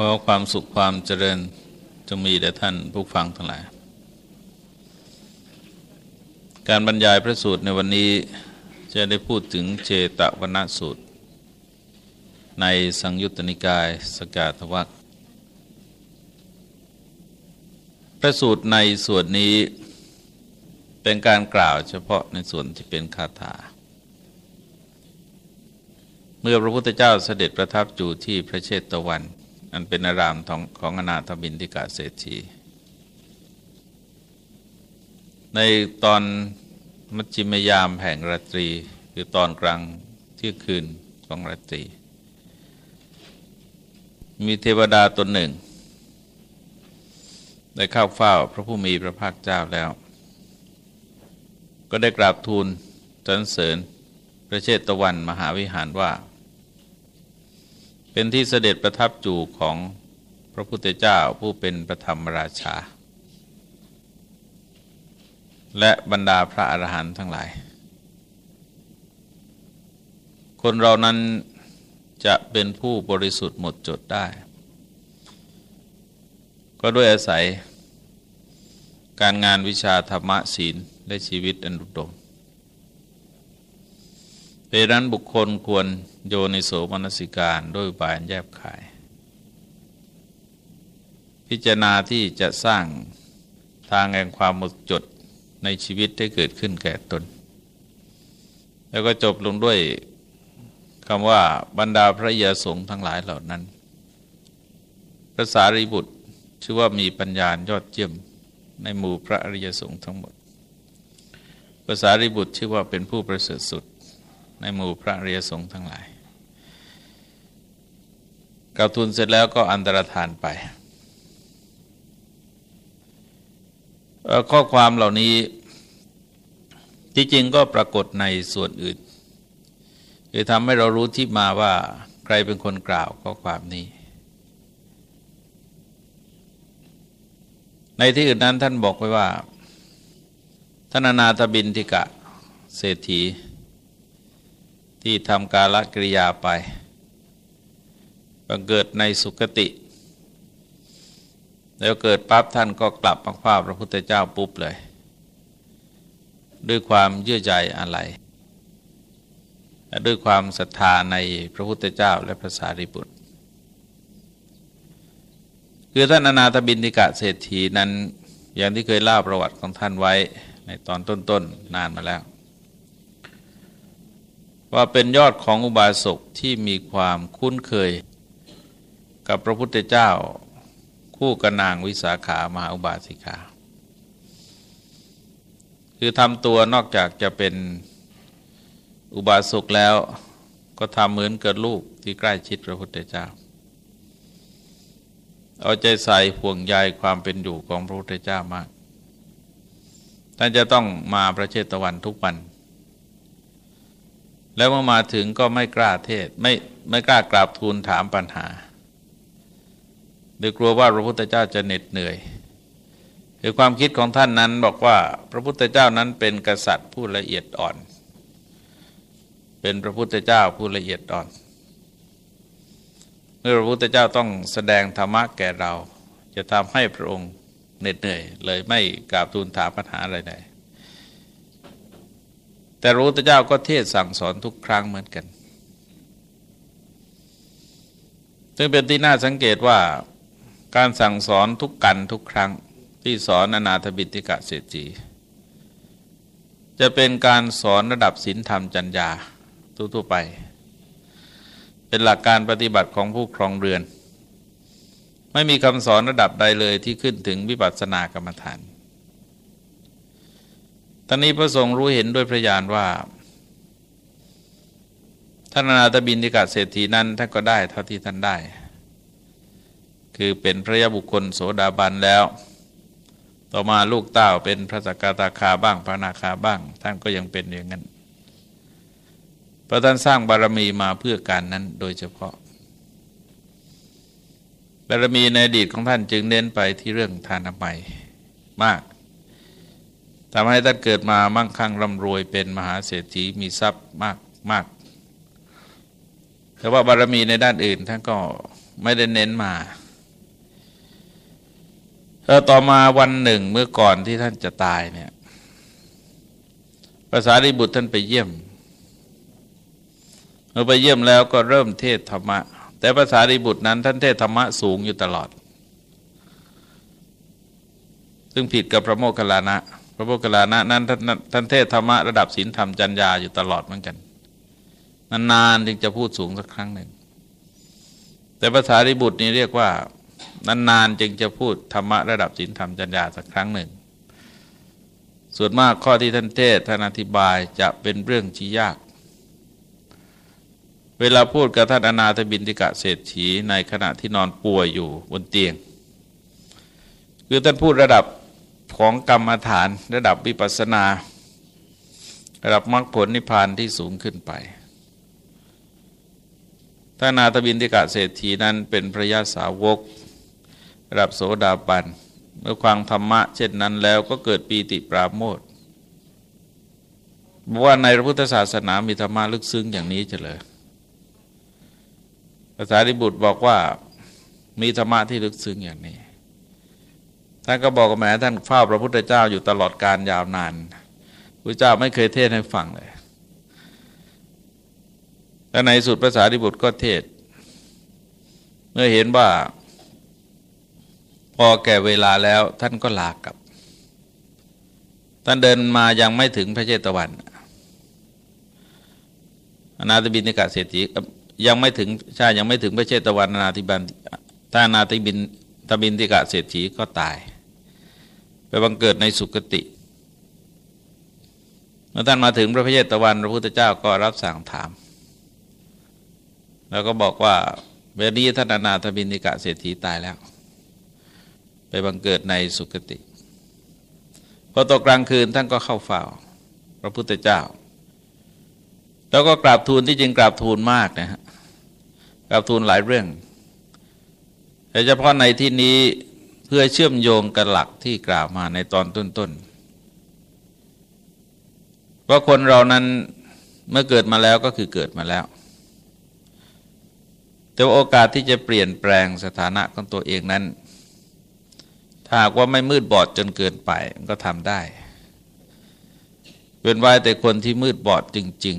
ขอความสุขความเจริญจงมีแด่ท่านผู้ฟังทั้งหลาย การบรรยายพระสูตรในวันนี้จะได้พูดถึงเจตวนสูตร ในสังยุตตนิกายสกาทวักพระสูตรในส่วนนี้เป็นการกล่าวเฉพาะในส่วนที่เป็นคาถา เมื่อพระพุทธเจ้าเสด็จประทับอยู่ที่พระเชตวัน อันเป็นอารามของของอนาถบินทิกาเศรษฐี ในตอนมัชชิมยามแห่งราตรี คือตอนกลางเที่ยงคืนของราตรี มีเทวดาตนหนึ่ง ได้เข้าเฝ้าพระผู้มีพระภาคเจ้าแล้ว ก็ได้กราบทูลสรรเสริญพระเชตวันมหาวิหารว่า เป็นที่เสด็จประทับจู่ของพระพุทธเจ้าผู้เป็นประธรรมราชา และบรรดาพระอรหันต์ทั้งหลาย คนเรานั้นจะเป็นผู้บริสุทธิ์หมดจดได้ ก็ด้วยอาศัยการงานวิชาธรรมะศีลและชีวิตอันดุดมเป็นนั้นบุคคลควร โยนิโสมนสิการด้วยบายแยบขาย พิจารณาที่จะสร้างทางแห่งความหมดจดในชีวิตที่เกิดขึ้นแก่ตน แล้วก็จบลงด้วยคำว่าบรรดาพระยาสงฆ์ทั้งหลายเหล่านั้น พระสารีบุตรชื่อว่ามีปัญญายอดเยี่ยมในหมู่พระอริยสงฆ์ทั้งหมดภาษาริบุตรชื่อว่าเป็นผู้ประเสริฐสุดในหมู่พระเรียสงฆ์ทั้งหลาย กล่าทูลเสร็จแล้วก็อันตรธานไป ข้อความเหล่านี้ที่จริงก็ปรากฏในส่วนอื่นคือทำให้เรารู้ที่มาว่าใครเป็นคนกล่าวข้อความนี้ ในที่อื่นนั้นท่านบอกไว้ว่าท่านนาตบินทิกะเศรษฐี ที่ทำกาลกิริยาไป บังเกิดในสุคติ แล้วเกิดปั๊บท่านก็กลับมาคว้าพระพุทธเจ้าปุ๊บเลย ด้วยความเยื่อใจอะไรและด้วยความศรัทธาในพระพุทธเจ้าและพระสารีบุตร คือท่านอนาถบินทิกะเศรษฐีนั้นอย่างที่เคยเล่าประวัติของท่านไว้ในตอนต้นๆนนานมาแล้ว ว่าเป็นยอดของอุบาสกที่มีความคุ้นเคย กับพระพุทธเจ้า คู่กับนางวิสาขามหาอุบาสิกา คือทำตัวนอกจากจะเป็นอุบาสกแล้วก็ทำเหมือนกับลูกที่ใกล้ชิดพระพุทธเจ้า เอาใจใส่ห่วงใยความเป็นอยู่ของพระพุทธเจ้ามากท่านจะต้องมาประเชตวันทุกวัน แล้วเมื่อมาถึงก็ไม่กล้าเทศไม่ไม่กล้ากราบทูลถามปัญหา โดยกลัวว่าพระพุทธเจ้าจะเหน็ดเหนื่อยคือความคิดของท่านนั้นบอกว่าพระพุทธเจ้านั้นเป็นกษัตริย์ผู้ละเอียดอ่อน เป็นพระพุทธเจ้าผู้ละเอียดอ่อน เมื่อพระพุทธเจ้าต้องแสดงธรรมะแก่เรา จะทำให้พระองค์เหน็ดเหนื่อย เลยไม่กราบทูลถามปัญหาอะไรใดแต่พรู้พระเจ้าก็เทศสั่งสอนทุกครั้งเหมือนกัน ซึ่งเป็นที่น่าสังเกตว่า การสั่งสอนทุกกันทุกครั้งที่สอนอนาถบิติกะเศรษฐีจะเป็นการสอนระดับศีลธรรมจัญญาทั่วไป เป็นหลักการปฏิบัติของผู้ครองเรือน ไม่มีคำสอนระดับใดเลยที่ขึ้นถึงวิปัสสนากรรมฐาน ตอนนี้พระสงฆ์รู้เห็นด้วยพระญาณว่าท่านนาตบินทิกาเศรษฐีนั้นท่านก็ได้เท่าที่ท่านได้ คือเป็นพระยาบุคคลโสดาบันแล้ว ต่อมาลูกเต้าเป็นพระสกตาคาบ้างพระนาคาบ้าง ท่านก็ยังเป็นอย่างนั้นพระท่านสร้างบารมีมาเพื่อการนั้นโดยเฉพาะ บารมีในอดีตของท่านจึงเน้นไปที่เรื่องทานนามัยมากทำให้ท่านเกิดมามั่งคั่งร่ำรวยเป็นมหาเศรษฐีมีทรัพย์มากมากแต่ว่าบารมีในด้านอื่นท่านก็ไม่ได้เน้นมา ต่อมาวันหนึ่งเมื่อก่อนที่ท่านจะตายเนี่ยภาษาริบุตรท่านไปเยี่ยมเมื่อไปเยี่ยมแล้วก็เริ่มเทศธรรมะ แต่ภาษาริบุตรนั้นท่านเทศธรรมะสูงอยู่ตลอด ซึ่งผิดกับพระโมคคัลลานะ พระโมคคัลลานะนั้นท่านท่านเทศธรรมะระดับศีลธรรมจัญญาอยู่ตลอดเหมือนกันนานๆจึงจะพูดสูงสักครั้งหนึ่งแต่ภาษาริบุตรนี่เรียกว่า นานๆจึงจะพูดธรรมะระดับศีลธรรมจัญญาสักครั้งหนึ่ง ส่วนมากข้อที่ท่านเทศท่านอธิบายจะเป็นเรื่องที่ยาก เวลาพูดกับท่านอนาถบินติกะเศรษฐีในขณะที่นอนป่วยอยู่บนเตียง คือท่านพูดระดับของกรรมฐานระดับวิปัสนา ระดับมรรคผลนิพพานที่สูงขึ้นไปท่านนาถบินติกะเศรษฐีนั้นเป็นพระยาสาวก ระดับโสดาบันเมื่อฟังธรรมะ เช่นนั้นแล้วก็เกิดปีติปราโมทบอกว่าในพระพุทธศาสนามีธรรมะลึกซึ้งอย่างนี้เฉลยภาษาดิบุตรบอกว่ามีธรรมะที่ลึกซึ้งอย่างนี้ ท่านก็บอกกับแม่ท่านเฝ้าพระพุทธเจ้าอยู่ตลอดการยาวนานพระเจ้าไม่เคยเทศให้ฟังเลยและในสุดภาษาดิบุตรก็เทศ เมื่อเห็นว่า พอแก่เวลาแล้วท่านก็ลากลับ ท่านเดินมายังไม่ถึงพระเจตวันอนาติบินิกาเศรษฐียังไม่ถึงใช่ยังไม่ถึงพระเจตวันอนาติบันถ้าอนาติบินตบินติกาเศรษฐีก็ตาย ไปบังเกิดในสุคติเมื่อท่านมาถึงพระพเจตวัน พระพุทธเจ้าก็รับสั่งถาม แล้วก็บอกว่าเวลนี้ท่านอนาถบินติกะเศรษฐีตายแล้ว ไปบังเกิดในสุคติ พอตกกลางคืนท่านก็เข้าเฝ้า พระพุทธเจ้า แล้วก็กราบทูลที่จริงกราบทูลมากนะฮะกราบทูลหลายเรื่องแต่เฉพาะในที่นี้เพื่อเชื่อมโยงกับหลักที่กล่าวมาในตอนต้นๆว่าคนเรานั้นเมื่อเกิดมาแล้วก็คือเกิดมาแล้ว แต่ว่าโอกาสที่จะเปลี่ยนแปลงสถานะของตัวเองนั้น ถ้าหากว่าไม่มืดบอดจนเกินไปก็ทำได้เป็นไว้แต่คนที่มืดบอดจริง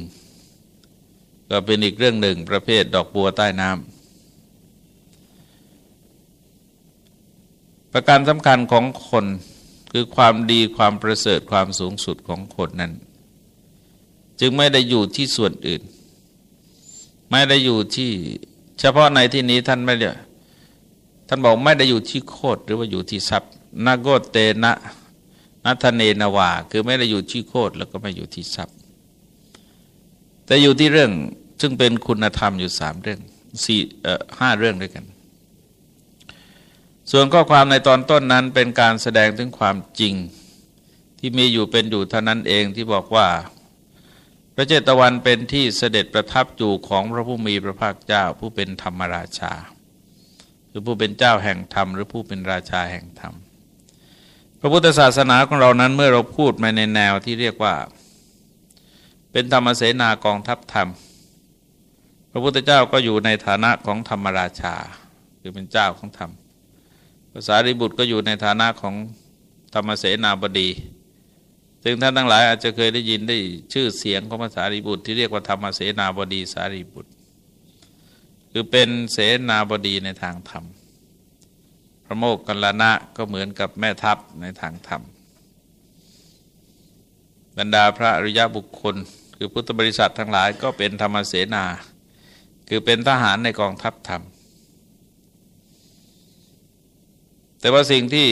ๆ ก็เป็นอีกเรื่องหนึ่งประเภทดอกบัวใต้น้ำประการสำคัญของคนคือความดีความประเสริฐความสูงสุดของคนนั้น จึงไม่ได้อยู่ที่ส่วนอื่น ไม่ได้อยู่ที่ เฉพาะในที่นี้ท่านไม่ได้ ท่านบอกไม่ได้อยู่ที่โคดหรือว่าอยู่ที่ทรัพย์นาโกเตนะนัทเนนวาคือไม่ได้อยู่ที่โคดแล้วก็ไม่อยู่ที่ทรัพย์ แต่อยู่ที่เรื่องซึ่งเป็นคุณธรรมอยู่สามเรื่องสี่เอ่อห้าเรื่องด้วยกัน ส่วนข้อความในตอนต้นนั้นเป็นการแสดงถึงความจริงที่มีอยู่เป็นอยู่เท่านั้นเองที่บอกว่า พระเจตวันเป็นที่เสด็จประทับอยู่ของพระผู้มีพระภาคเจ้าผู้เป็นธรรมราชา รือผู้เป็นเจ้าแห่งธรรม หรือผู้เป็นราชาแห่งธรรม พระพุทธศาสนาของเรานั้นเมื่อเราพูดมาในแนวที่เรียกว่า เป็นธรรมเสนากองทัพธรรม พระพุทธเจ้าก็อยู่ในฐานะของธรรมราชา คือเป็นเจ้าของธรรมภาษาริบุตรก็อยู่ในฐานะของธรรมเสนาบดีซึ่งท่านทั้งหลายอาจจะเคยได้ยินได้ชื่อเสียงของภาษาริบุตรที่เรียกว่าธรรมเสนาบดีสารีบุตร คือเป็นเสนาบดีในทางธรรม พระโมกขัลลานะก็เหมือนกับแม่ทัพในทางธรรม บรรดาพระอริยบุคคล คือพุทธบริษัททั้งหลายก็เป็นธรรมเสนา คือเป็นทหารในกองทัพธรรม แต่ว่าสิ่งที่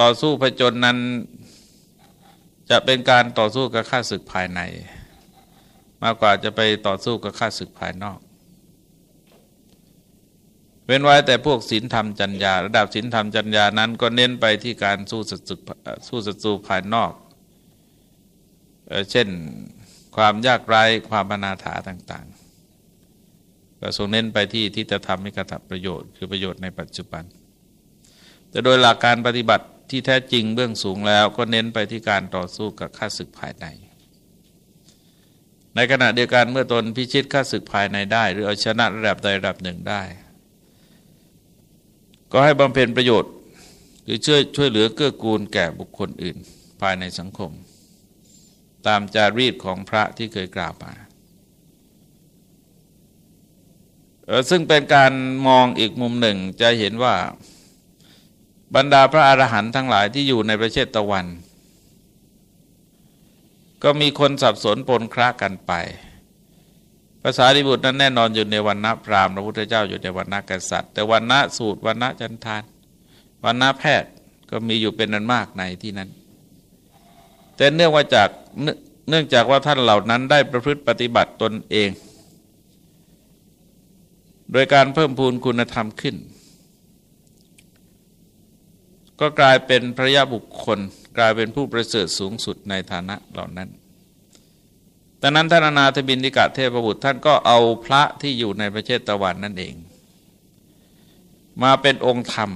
ต่อสู้ผจญนั้นจะเป็นการต่อสู้กับข้าศึกภายใน มากกว่าจะไปต่อสู้กับข้าศึกภายนอก เว้นไว้แต่พวกศีลธรรมจัญญา ระดับศีลธรรมจัญญานั้นก็เน้นไปที่การสู้ศัตรูสู้ศัตรูภายนอก เช่นความยากไร้ความบนาถาต่างๆก็ทรงเน้นไปที่ที่จะทำให้กระทำประโยชน์ คือประโยชน์ในปัจจุบัน แต่โดยหลักการปฏิบัติที่แท้จริงเบื้องสูงแล้วก็เน้นไปที่การต่อสู้กับข้าศึกภายใน ในขณะเดียวกันเมื่อตนพิชิตข้าศึกภายในได้ หรือเอาชนะระดับใดระดับหนึ่งได้ ก็ให้บำเพ็ญประโยชน์คือช่วยช่วยเหลือเกื้อกูลแก่บุคคลอื่น ภายในสังคม ตามจารีตของพระที่เคยกล่าวมาซึ่งเป็นการมองอีกมุมหนึ่งจะเห็นว่าบรรดาพระอรหันต์ทั้งหลายที่อยู่ในประเทศตะวัน ก็มีคนสับสนปนครากันไป ภาษาดิบุตรนั้นแน่นอนอยู่ในวันณะพราหมณ์พระพุทธเจ้าอยู่ในวันณะกษัตริย์ แต่วันณะสูตรวันณะจันทานวันณะแพทย์ก็มีอยู่เป็นนันมากในที่นั้น แต่เนื่องว่าจากเนื่องจากว่าท่านเหล่านั้นได้ประพฤติปฏิบัติตนเอง โดยการเพิ่มพูนคุณธรรมขึ้น ก็กลายเป็นพระยาบุคคล กลายเป็นผู้ประเสริฐสูงสุดในฐานะเหล่านั้น ดังนั้นท่านนาถบินทิกะเทพบุตรท่านก็เอาพระที่อยู่ในประเทศตะวันนั่นเอง มาเป็นองค์ธรรม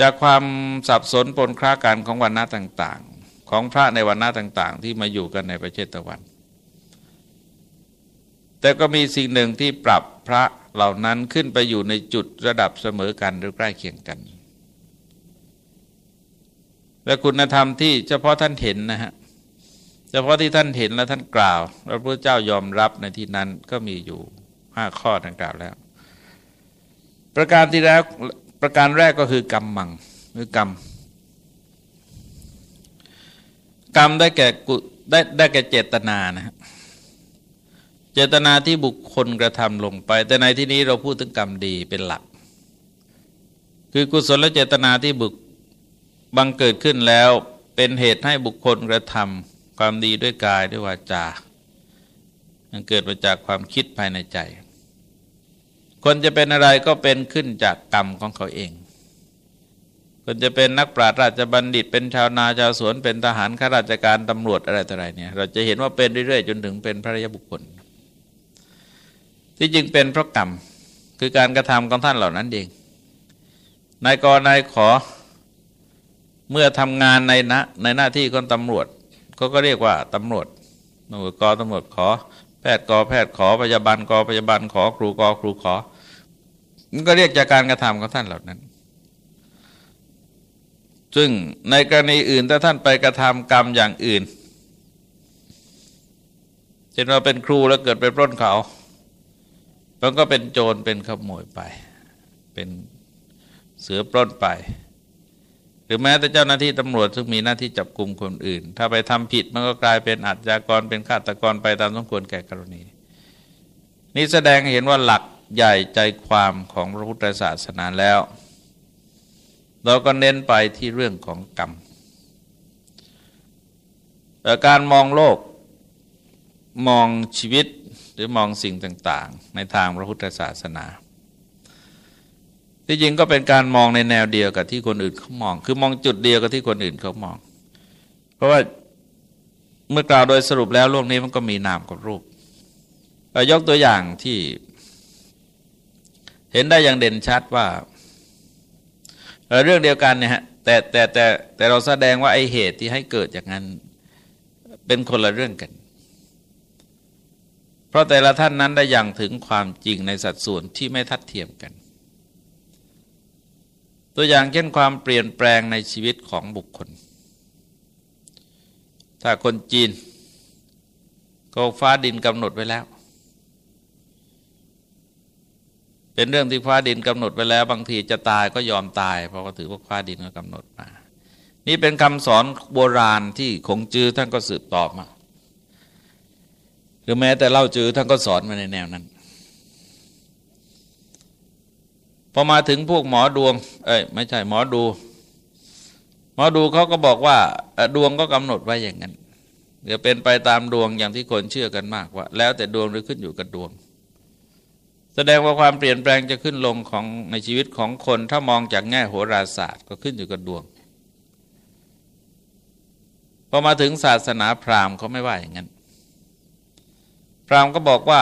จากความสับสนปนคราการของวันณะต่างๆ ของพระในวันณะต่างๆ ที่มาอยู่กันในประเทศตะวัน แต่ก็มีสิ่งหนึ่งที่ปรับพระเหล่านั้นขึ้นไปอยู่ในจุดระดับเสมอกันหรือใกล้เคียงกันและคุณธรรมที่เฉพาะท่านเห็นนะฮะ เฉพาะที่ท่านเห็นและท่านกล่าวพระพุทธเจ้ายอมรับในที่นั้นก็มีอยู่ห้าข้อดังกล่าวแล้ว ประการที่แล้วประการแรกก็คือกรรมมังหรือกรรม กรรมได้แก่กุได้ได้แก่เจตนานะฮะเจตนาที่บุคคลกระทำลงไป แต่ในที่นี้เราพูดถึงกรรมดีเป็นหลัก คือกุศลและเจตนาที่บุกบังเกิดขึ้นแล้วเป็นเหตุให้บุคคลกระทำ ความดีด้วยกายด้วยวาจา มันเกิดมาจากความคิดภายในใจ คนจะเป็นอะไรก็เป็นขึ้นจากกรรมของเขาเองคนจะเป็นนักปราชญ์ราชบัณฑิต เป็นชาวนาชาวสวนเป็นทหารข้าราชการตำรวจอะไรต่ออะไรเนี่ย เราจะเห็นว่าเป็นเรื่อยๆ จนถึงเป็นพระยบุคคล ที่จริงเป็นเพราะกรรมคือการกระทำของท่านเหล่านั้นเองนายกนายขอเมื่อทำงานในนะในหน้าที่คนตำรวจ เขาก็เรียกว่าตำรวจตำรวจกอตำรวจขอ แพทย์กอแพทย์ขอพยาบาลกอพยาบาลขอครูกอครูขอมันก็เรียกจากการกระทำของท่านเหล่านั้น ซึ่งในกรณีอื่นถ้าท่านไปกระทำกรรมอย่างอื่นเช่นเราเป็นครูแล้วเกิดไปปล้นเขา มันก็เป็นโจรเป็นขโมยไป เป็นเสือปล้นไป รือแม้แต่เจ้าหน้าที่ตำรวจซึ่งมีหน้าที่จับกลุ่มคนอื่น ถ้าไปทำผิดมันก็กลายเป็นอาชญากรเป็นฆาตกรไปตามสมควรแก่กรณี นี่แสดงเห็นว่าหลักใหญ่ใจความของพระพุทธศาสนาแล้ว เราก็เน้นไปที่เรื่องของกรรมแต่การมองโลกมองชีวิตหรือมองสิ่งต่าง ๆ ในทางพระพุทธศาสนา ที่จริงก็เป็นการมองในแนวเดียวกับที่คนอื่นเขามอง คือมองจุดเดียวกับที่คนอื่นเขามอง เพราะว่าเมื่อกล่าวโดยสรุปแล้วโลกนี้มันก็มีนามกับรูปยกตัวอย่างที่ เห็นได้อย่างเด่นชัดว่าเรื่องเดียวกันเนี่ยฮะแต่แต่แต่แต่เราแสดงว่าไอเหตุที่ให้เกิดอย่างนั้น เป็นคนละเรื่องกัน เพราะแต่ละท่านนั้นได้ยังถึงความจริงในสัดส่วนที่ไม่ทัดเทียมกัน ตัวอย่างเช่นความเปลี่ยนแปลงในชีวิตของบุคคล ถ้าคนจีน ก็ฟ้าดินกำหนดไว้แล้ว เป็นเรื่องที่ฟ้าดินกำหนดไว้แล้ว บางทีจะตายก็ยอมตาย เพราะว่าถือว่าฟ้าดินก็กำหนดมา นี่เป็นคำสอนโบราณที่คงจือท่านก็สืบตอบมาหรือแม้แต่เล่าจือท่านก็สอนมาในแนวนั้น พอมาถึงพวกหมอดวง เอ้ยไม่ใช่หมอดู หมอดูเขาก็บอกว่าดวงก็กำหนดไว้อย่างนั้นเดี๋ยวเป็นไปตามดวงอย่างที่คนเชื่อกันมากว่า แล้วแต่ดวงหรือขึ้นอยู่กับดวง แสดงว่าความเปลี่ยนแปลงจะขึ้นลงของในชีวิตของคน ถ้ามองจากแง่โหราศาสตร์ก็ขึ้นอยู่กับดวงพอมาถึงศาสนาพราหมณ์เขาไม่ว่าอย่างนั้น พราหมณ์ก็บอกว่า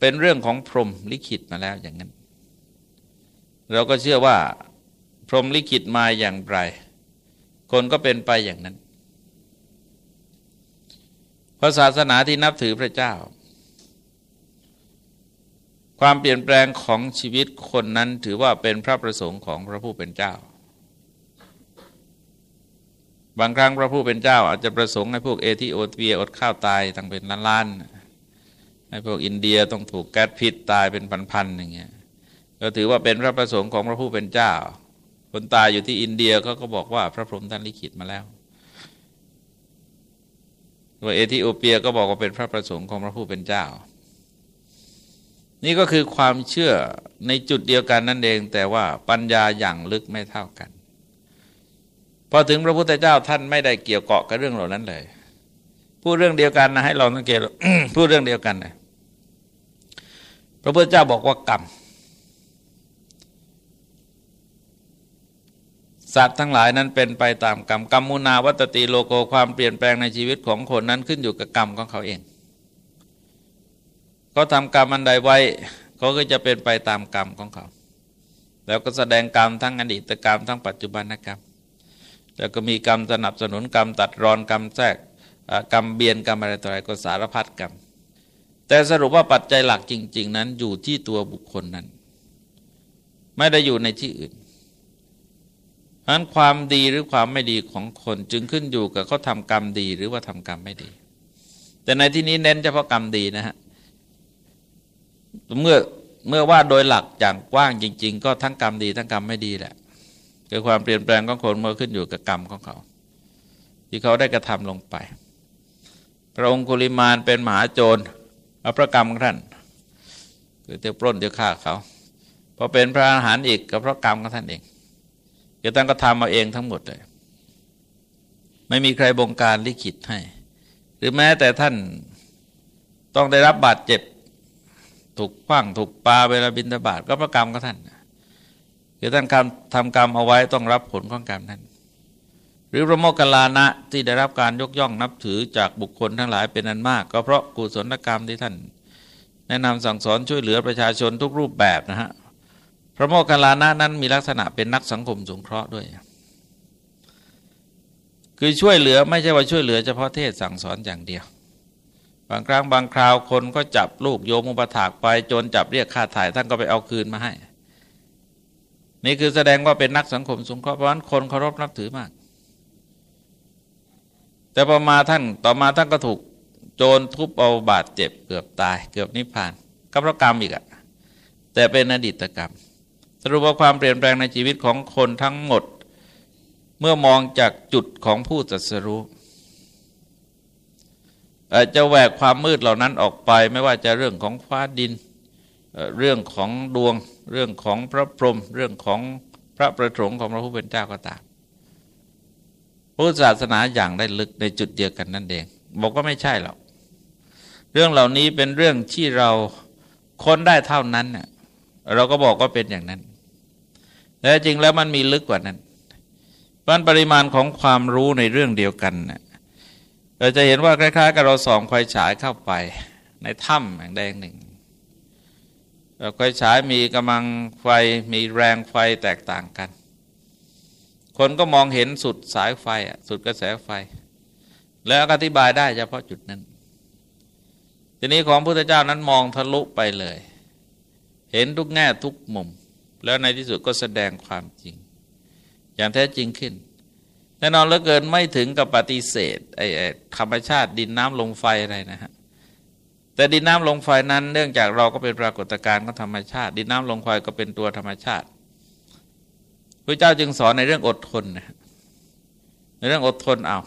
เป็นเรื่องของพรหมลิขิตมาแล้วอย่างนั้น เราก็เชื่อว่า พรหมลิขิตมาอย่างไร คนก็เป็นไปอย่างนั้นเพราะศาสนาที่นับถือพระเจ้า ความเปลี่ยนแปลงของชีวิตคนนั้นถือว่าเป็นพระประสงค์ของพระผู้เป็นเจ้า บางครั้งพระผู้เป็นเจ้า อาจจะประสงค์ให้พวกเอธิโอเปียอดข้าวตายตั้งเป็นล้านๆให้พวกอินเดียต้องถูกแก๊สพิษตายเป็นพันๆอย่างเงี้ย ก็ถือว่าเป็นพระประสงค์ของพระผู้เป็นเจ้า คนตายอยู่ที่อินเดียเขาก็บอกว่าพระพรหมท่านลิขิตมาแล้วว่าเอธิโอเปียก็บอกว่าเป็นพระประสงค์ของพระผู้เป็นเจ้า นี่ก็คือความเชื่อในจุดเดียวกันนั่นเอง แต่ว่าปัญญาอย่างลึกไม่เท่ากันพอถึงพระพุทธเจ้าท่านไม่ได้เกี่ยวเกาะกับเรื่องเหล่านั้นเลยพูดเรื่องเดียวกันนะให้เราสังเกตพูดเรื่องเดียวกันนะพระพุทธเจ้าบอกว่ากรรม สัตว์ทั้งหลายนั้นเป็นไปตามกรรมกรรมมุนาวัตติโลโกความเปลี่ยนแปลงในชีวิตของคนนั้นขึ้นอยู่กับกรรมของเขาเองเขาทำกรรมอันใดไว้เขาก็จะเป็นไปตามกรรมของเขา แล้วก็แสดงกรรมทั้งอดีตกรรมทั้งปัจจุบันกรรมแล้วก็มีกรรมสนับสนุนกรรมตัดรอนกรรมแทรกกรรมเบียนกรรมอะไรต่ออะไรก็สารพัดกรรม แต่สรุปว่าปัจจัยหลักจริง ๆ นั้นอยู่ที่ตัวบุคคลนั้น ไม่ได้อยู่ในที่อื่น นั้นความดีหรือความไม่ดีของคนจึงขึ้นอยู่กับเขาทากรรมดีหรือว่าทำกรรมไม่ดี แต่ในที่นี้เน้นเฉพาะกรรมดีนะฮะเมื่อเมื่อว่าโดยหลักอย่างกว้างจริง ๆ ก็ทั้งกรรมดีทั้งกรรมไม่ดีแหละคือความเปลี่ยนแปลงของคนเมื่อขึ้นอยู่กับกรรมของเขา ที่เขาได้กระทำลงไป พระองค์กุลิมานเป็นมหาโจรเอาพระกรรมของท่านคือเที่ยวปล้นเที่ยวฆ่าเขาพอเป็นพระอาหารอีกกับพราะกรรมของท่านเอง จะท่านก็ทำมาเองทั้งหมดเลย ไม่มีใครบงการลิขิตให้ หรือแม้แต่ท่านต้องได้รับบาดเจ็บ ถูกขว้างถูกปาเวลาบินตบาทก็พระกรรมก็ท่านคือท่านทำกรรมเอาไว้ต้องรับผลของกรรมนั้น หรือพระโมคคัลลานะที่ได้รับการยกย่องนับถือจากบุคคลทั้งหลายเป็นอันมาก ก็เพราะกุศลกรรมที่ท่าน แนะนำสั่งสอนช่วยเหลือประชาชนทุกรูปแบบนะฮะ พระโมคคัลลานะนั้นมีลักษณะเป็นนักสังคมสงเคราะห์ด้วย คือช่วยเหลือไม่ใช่ว่าช่วยเหลือเฉพาะเทศสั่งสอนอย่างเดียว บางครั้งบางคราวคนก็จับลูกโยมอุปถากไปจนจับเรียกค่าถ่ายท่านก็ไปเอาคืนมาให้ นี่คือแสดงว่าเป็นนักสังคมสงเคราะห์เพราะฉะนั้นคนเคารพนับถือมาก แต่พอมาท่านต่อมาท่านก็ถูกโจรทุบเอาบาดเจ็บเกือบตาย เกือบนิพพานกับพระกรรมอีกอะแต่เป็นอดีตกรรม รุปว่าความเปลี่ยนแปลงในชีวิตของคนทั้งหมด เมื่อมองจากจุดของผู้ตรัสรู้จะแหวกความมืดเหล่านั้นออกไปไม่ว่าจะเรื่องของฟ้าดิน เรื่องของดวง เรื่องของพระพรหมเรื่องของพระประสงค์ของพระผู้เป็นเจ้าก็ตามพุทธศาสนาอย่างได้ลึกในจุดเดียวกันนั่นเอง บอกว่าไม่ใช่หรอกเรื่องเหล่านี้เป็นเรื่องที่เราค้นได้เท่านั้นเราก็บอกว่าเป็นอย่างนั้น แต่จริงแล้วมันมีลึกกว่านั้นเพราะปริมาณของความรู้ในเรื่องเดียวกันเราจะเห็นว่าคล้ายๆ กับเราส่องไฟฉายเข้าไป ในถ้ำอย่งใดงหนึ่งไฟฉายมีกำลังไฟมีแรงไฟแตกต่างกัน คนก็มองเห็นสุดสายไฟสุดกระแสไฟ แล้วอธิบายได้เฉพาะจุดนั้น ทีนี้ของพระพุทธเจ้านั้นมองทะลุไปเลย เห็นทุกแง่ทุกมุม แล้วในที่สุดก็แสดงความจริง อย่างแท้จริงขึ้นแน่นอนเหลือเกินไม่ถึงกับปฏิเสธไอ้ธรรมชาติดินน้ำลมไฟอะไรนะฮะแต่ดินน้ำลมไฟนั้น เนื่องจากเราก็เป็นปรากฏการณ์ของธรรมชาติ ดินน้ำลมไฟก็เป็นตัวธรรมชาติพระเจ้าจึงสอนในเรื่องอดทนนะในเรื่องอดทนเอา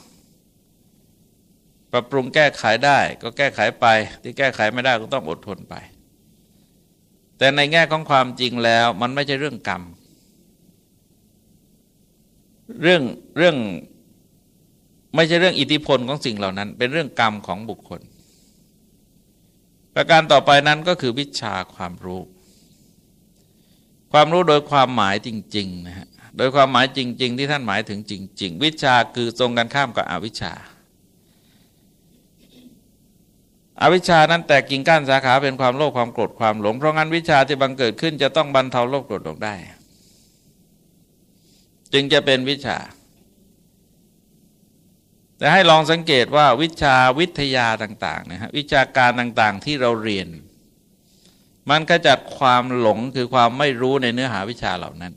ปรับปรุงแก้ไขได้ก็แก้ไขไป ที่แก้ไขไม่ได้ก็ต้องอดทนไป แต่ในแง่ของความจริงแล้วมันไม่ใช่เรื่องกรรม เรื่องเรื่องไม่ใช่เรื่องอิทธิพลของสิ่งเหล่านั้น เป็นเรื่องกรรมของบุคคล ประการต่อไปนั้นก็คือวิชาความรู้ ความรู้โดยความหมายจริงๆนะฮะโดยความหมายจริง ๆ ที่ท่านหมายถึงจริง ๆ วิชาคือตรงกันข้ามกับอวิชชา อวิชานั้นแตกกิ่งก้านสาขาเป็นความโลภความโกรธความหลง เพราะงั้นวิชาที่บังเกิดขึ้นจะต้องบรรเทาโลภโกรธลงได้ จึงจะเป็นวิชา แต่ให้ลองสังเกตว่าวิชาวิทยาต่างๆนะฮะวิชาการต่างๆที่เราเรียน มันขจัดความหลงคือความไม่รู้ในเนื้อหาวิชาเหล่านั้น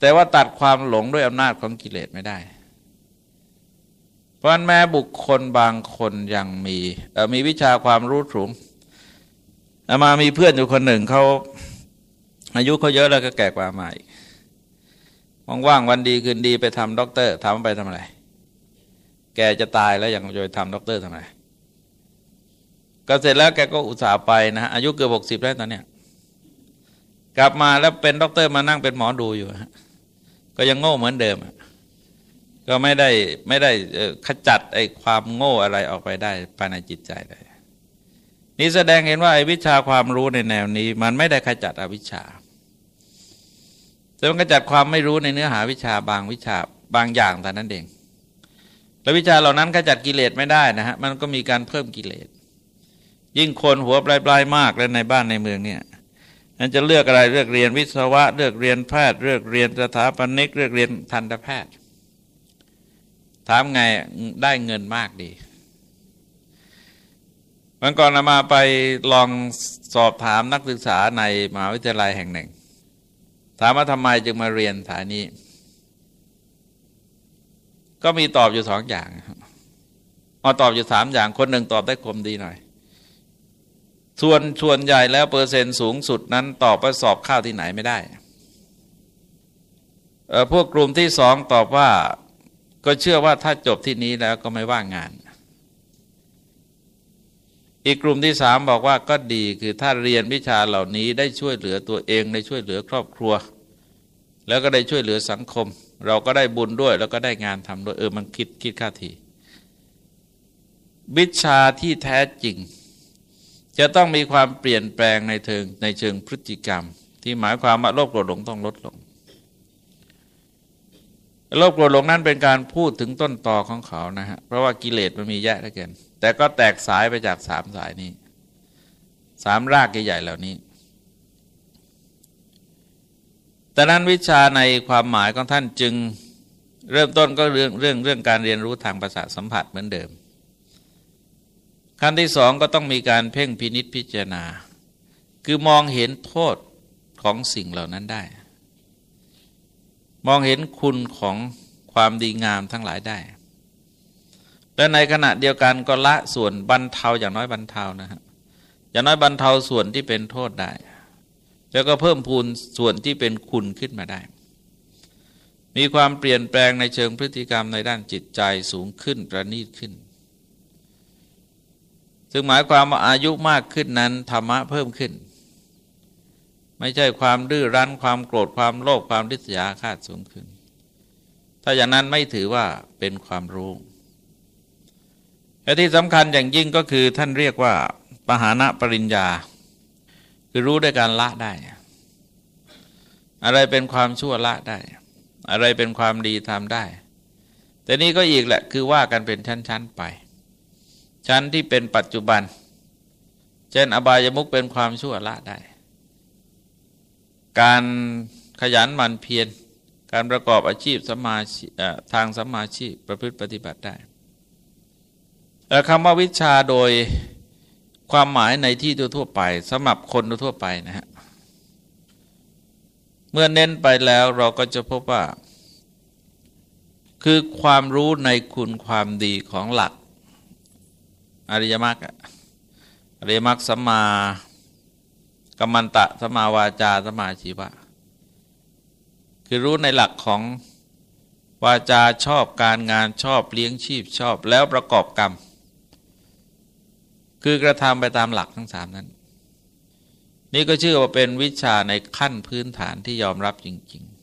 แต่ว่าตัดความหลงด้วยอำนาจของกิเลสไม่ได้ เพราะแม้บุคคลบางคนยังมีมีวิชาความรู้สูงมามีเพื่อนอยู่คนหนึ่งเขาอายุเขาเยอะแล้วก็แก่กว่ามาอีกว่างๆวันดีคืนดีไปทำด็อกเตอร์ทำไปทำอะไร แกจะตายแล้วยังจะไปทำด็อกเตอร์ทำไมก็เสร็จแล้วแกก็อุตส่าห์ไปนะอายุเกือบหกสิบแล้วตอนเนี้ยกลับมาแล้วเป็นด็อกเตอร์มานั่งเป็นหมอดูอยู่ฮะก็ยังโง่เหมือนเดิม ก็ไม่ได้ไม่ได้ขจัดไอ้ความโง่อะไรออกไปได้ภายในจิตใจเลยนี่แสดงเห็นว่าไอ้วิชาความรู้ในแนวนี้ มันไม่ได้ขจัดอวิชชาแต่มันขจัดความไม่รู้ในเนื้อหาวิชาบางวิชาบางอย่างแต่นั้นเอง แล้ววิชาเหล่านั้นขจัดกิเลสไม่ได้นะฮะมันก็มีการเพิ่มกิเลส ยิ่งคนหัวปลายปลายมากแล้วในบ้านในเมืองเนี่ยนั้นจะเลือกอะไรเลือกเรียนวิศวะ เลือกเรียนแพทย์ เลือกเรียนสถาปนิกเลือกเรียนทันตแพทย์ ถามไงได้เงินมากดีวันก่อนมาไปลองสอบถามนักศึกษาในมหาวิทยาลัยแห่งหนึ่ง ถามว่าทำไมจึงมาเรียนสายนี้ ก็มีตอบอยู่สองอย่างเอาตอบอยู่สามอย่างคนหนึ่งตอบได้คมดีหน่อย ส่วนส่วนใหญ่แล้วเปอร์เซ็นต์สูงสุดนั้นตอบไปสอบข้าวที่ไหนไม่ได้พวกกลุ่มที่สองตอบว่า ก็เชื่อว่าถ้าจบที่นี้แล้วก็ไม่ว่างงาน อีกกลุ่มที่สามบอกว่าก็ดีคือถ้าเรียนวิชาเหล่านี้ได้ช่วยเหลือตัวเองได้ช่วยเหลือครอบครัว แล้วก็ได้ช่วยเหลือสังคม เราก็ได้บุญด้วย แล้วก็ได้งานทำด้วยเออมันคิดคิดค่าทีวิชาที่แท้จริง จะต้องมีความเปลี่ยนแปลงในเชิงในเชิงพฤติกรรม ที่หมายความว่าโลภโกรธหลงต้องลดลง โลภโกรธหลงนั้นเป็นการพูดถึงต้นตอของเขานะฮะเพราะว่ากิเลสมันมีแยะแล้วกันแต่ก็แตกสายไปจากสามสายนี้สามรากใหญ่ๆเหล่านี้ แต่นั้นวิชาในความหมายของท่านจึงเริ่มต้นก็เรื่องเรื่องเรื่องการเรียนรู้ทางประสาทสัมผัสเหมือนเดิม ขั้นที่สองก็ต้องมีการเพ่งพินิษพิจารณา คือมองเห็นโทษของสิ่งเหล่านั้นได้ มองเห็นคุณของความดีงามทั้งหลายได้ และในขณะเดียวกันก็ละส่วนบรรเทาอย่างน้อยบรรเทานะฮะอย่างน้อยบรรเทาส่วนที่เป็นโทษได้ แล้วก็เพิ่มพูนส่วนที่เป็นคุณขึ้นมาได้ มีความเปลี่ยนแปลงในเชิงพฤติกรรมในด้านจิตใจสูงขึ้นประณีตขึ้น ซึ่งหมายความว่าอายุมากขึ้นนั้นธรรมะเพิ่มขึ้น ไม่ใช่ความดื้อรั้นความโกรธความโลภความริษยาคาดสูงขึ้น ถ้าอย่างนั้นไม่ถือว่าเป็นความรู้และที่สำคัญอย่างยิ่งก็คือท่านเรียกว่าปหานะปริญญา คือรู้ด้วยการละได้ อะไรเป็นความชั่วละได้ อะไรเป็นความดีทำได้ แต่นี่ก็อีกแหละคือว่ากันเป็นชั้นๆไป ชั้นที่เป็นปัจจุบัน เช่นอบายมุกเป็นความชั่วละได้ การขยันหมั่นเพียรการประกอบอาชีพสมาทางสมาชีพประพฤติปฏิบัติได้คำว่าวิชาโดยความหมายในที่ทั่วไปสำหรับคนทั่วไปนะฮะเมื่อเน้นไปแล้วเราก็จะพบว่า คือความรู้ในคุณความดีของหลัก อริยมรรคอริยมรรคสัมมา กัมมันตะสมาวาจาสมมาชีวะ คือรู้ในหลักของวาจาชอบการงานชอบเลี้ยงชีพชอบแล้วประกอบกรรม คือกระทำไปตามหลักทั้งสามนั้น นี่ก็ชื่อว่าเป็นวิชาในขั้นพื้นฐานที่ยอมรับจริง ๆ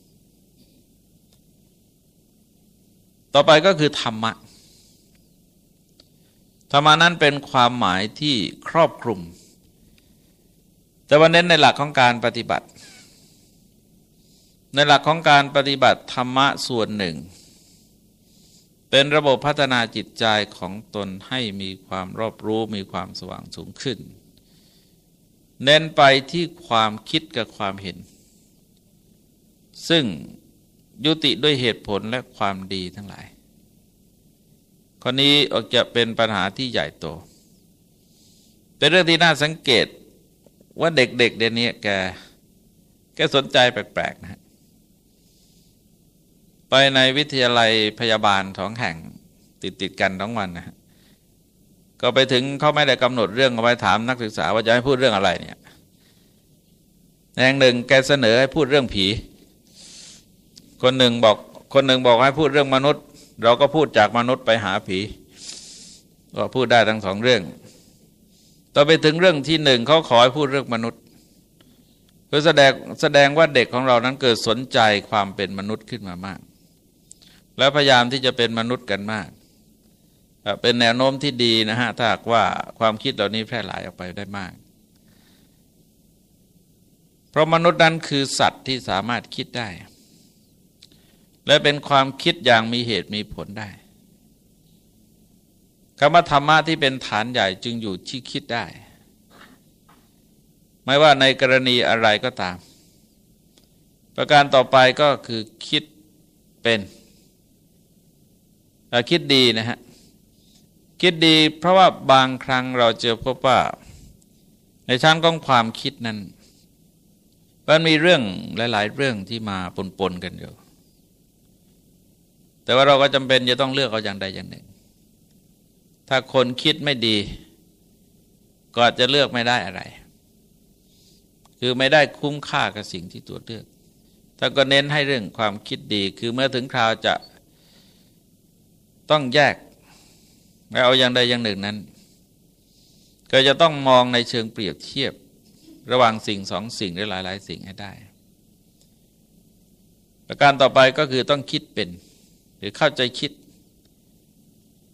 ต่อไปก็คือธรรมะ ธรรมานั้นเป็นความหมายที่ครอบคลุม แต่วันเน้นในหลักของการปฏิบัติ ในหลักของการปฏิบัติธรรมะส่วนหนึ่ง เป็นระบบพัฒนาจิตใจของตนให้มีความรอบรู้มีความสว่างสูงขึ้น เน้นไปที่ความคิดกับความเห็น ซึ่งยุติด้วยเหตุผลและความดีทั้งหลายข้อนี้ออกจะเป็นปัญหาที่ใหญ่โต เป็นเรื่องที่น่าสังเกต ว่าเด็กๆเดี๋ยวนี้แกแกสนใจแปลกๆนะฮะไปในวิทยาลัยพยาบาลท้องแห่งติดติดกันทั้งวันนะฮะก็ไปถึงเขาไม่ได้กำหนดเรื่องเอาไว้ถามนักศึกษาว่าจะให้พูดเรื่องอะไรเนี่ยแห่งหนึ่งแกเสนอให้พูดเรื่องผี คนหนึ่งบอกคนหนึ่งบอกให้พูดเรื่องมนุษย์ เราก็พูดจากมนุษย์ไปหาผี ก็พูดได้ทั้งสองเรื่อง ต่อไปถึงเรื่องที่หนึ่งเขาขอให้พูดเรื่องมนุษย์เพื่อแสดงแสดงว่าเด็กของเรานั้นเกิดสนใจความเป็นมนุษย์ขึ้นมามาก แล้วพยายามที่จะเป็นมนุษย์กันมาก เป็นแนวโน้มที่ดีนะฮะถ้าว่าความคิดเหล่านี้แพร่หลายออกไปได้มาก เพราะมนุษย์นั้นคือสัตว์ที่สามารถคิดได้ และเป็นความคิดอย่างมีเหตุมีผลได้ คำว่าธรรมะที่เป็นฐานใหญ่จึงอยู่ที่คิดได้ ไม่ว่าในกรณีอะไรก็ตาม ประการต่อไปก็คือคิดเป็นคิดดีนะฮะ คิดดีเพราะว่าบางครั้งเราเจอพบว่า ในชั้นของความคิดนั้นมันมีเรื่องหลาย ๆ เรื่องที่มาปนๆกันอยู่ แต่ว่าเราก็จำเป็นจะต้องเลือกเอาอย่างใดอย่างหนึ่ง ถ้าคนคิดไม่ดี ก็จะเลือกไม่ได้อะไร คือไม่ได้คุ้มค่ากับสิ่งที่ตัวเลือกถ้าก็เน้นให้เรื่องความคิดดี คือเมื่อถึงคราวจะต้องแยกไม่เอาอย่างใดอย่างหนึ่งนั้น ก็จะต้องมองในเชิงเปรียบเทียบระหว่างสิ่งสองสิ่งหรือหลาย ๆ สิ่งให้ได้ ประการต่อไปก็คือต้องคิดเป็น หรือเข้าใจคิด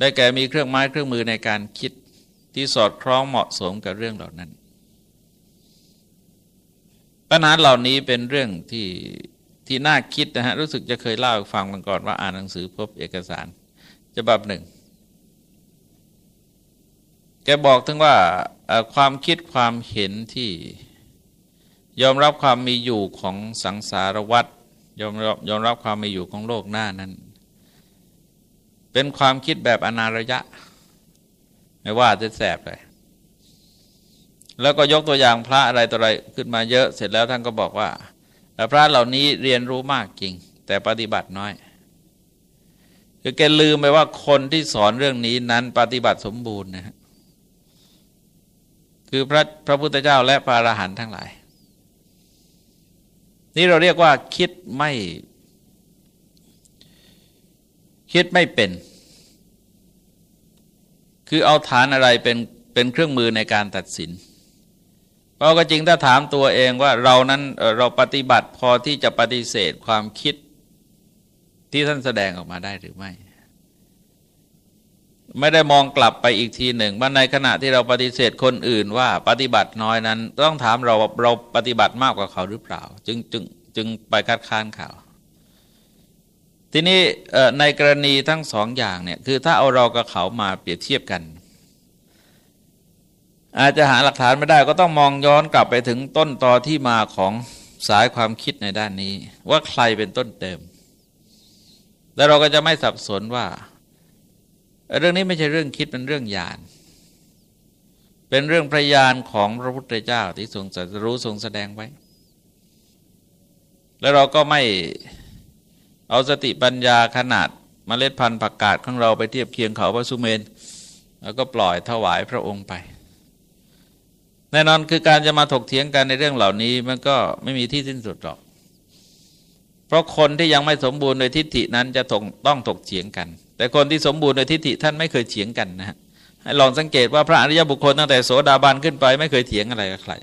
ได้แก่มีเครื่องไม้เครื่องมือในการคิดที่สอดคล้องเหมาะสมกับเรื่องเหล่านั้น ปัญหาเหล่านี้เป็นเรื่องที่ที่น่าคิดนะฮะรู้สึกจะเคยเล่าฟังมาก่อนว่าอ่านหนังสือพบเอกสารฉบับหนึ่ง แกบอกถึงว่าความคิดความเห็นที่ยอมรับความมีอยู่ของสังสารวัฏยอมรับยอมรับความมีอยู่ของโลกหน้านั้น เป็นความคิดแบบอนาระยะ ไม่ว่าจะแสบเลยแล้วก็ยกตัวอย่างพระอะไรต่ออะไรขึ้นมาเยอะเสร็จแล้วท่านก็บอกว่าพระเหล่านี้เรียนรู้มากจริง แต่ปฏิบัติน้อยคือแกลืมไปว่าคนที่สอนเรื่องนี้นั้นปฏิบัติสมบูรณ์นะฮะคือพระพระพุทธเจ้าและพระอรหันต์ทั้งหลาย นี่เราเรียกว่าคิดไม่ คิดไม่เป็น คือเอาฐานอะไรเป็นเป็นเครื่องมือในการตัดสิน เพราะก็จริงถ้าถามตัวเองว่าเรานั้นเราปฏิบัติพอที่จะปฏิเสธความคิดที่ท่านแสดงออกมาได้หรือไม่ ไม่ได้มองกลับไปอีกทีหนึ่งว่าในขณะที่เราปฏิเสธคนอื่นว่าปฏิบัติน้อยนั้น ต้องถามเราเราปฏิบัติมากกว่าเขาหรือเปล่า จึงจึงจึงไปคัดค้านเขา ทีนี้ในกรณีทั้งสองอย่างเนี่ยคือถ้าเอาเรากับเขามาเปรียบเทียบกัน อาจจะหาหลักฐานไม่ได้ก็ต้องมองย้อนกลับไปถึงต้นตอที่มาของสายความคิดในด้านนี้ ว่าใครเป็นต้นเติม แล้วเราก็จะไม่สับสนว่า เรื่องนี้ไม่ใช่เรื่องคิดเป็นเรื่องญาณเป็นเรื่องพระญาณของพระพุทธเจ้าที่ทรงสัรู้ทรงแสดงไว้ แล้วเราก็ไม่ เอาสติปัญญาขนาดมเมล็ดพันธุ์ผักกาดของเราไปเทียบเคียงเขาพระสุเมน แล้วก็ปล่อยถวายพระองค์ไป แน่นอนคือการจะมาถกเถียงกันในเรื่องเหล่านี้มันก็ไม่มีที่สิ้นสุดหรอก เพราะคนที่ยังไม่สมบูรณ์โดยทิฏฐินั้นจะต้องถกเถียงกัน แต่คนที่สมบูรณ์โดยทิฏฐิท่านไม่เคยเถียงกันนะฮะให้ลองสังเกตว่าพระอริยบุคคลตั้งแต่โสดาบันขึ้นไปไม่เคยเถียงอะไรกับใคร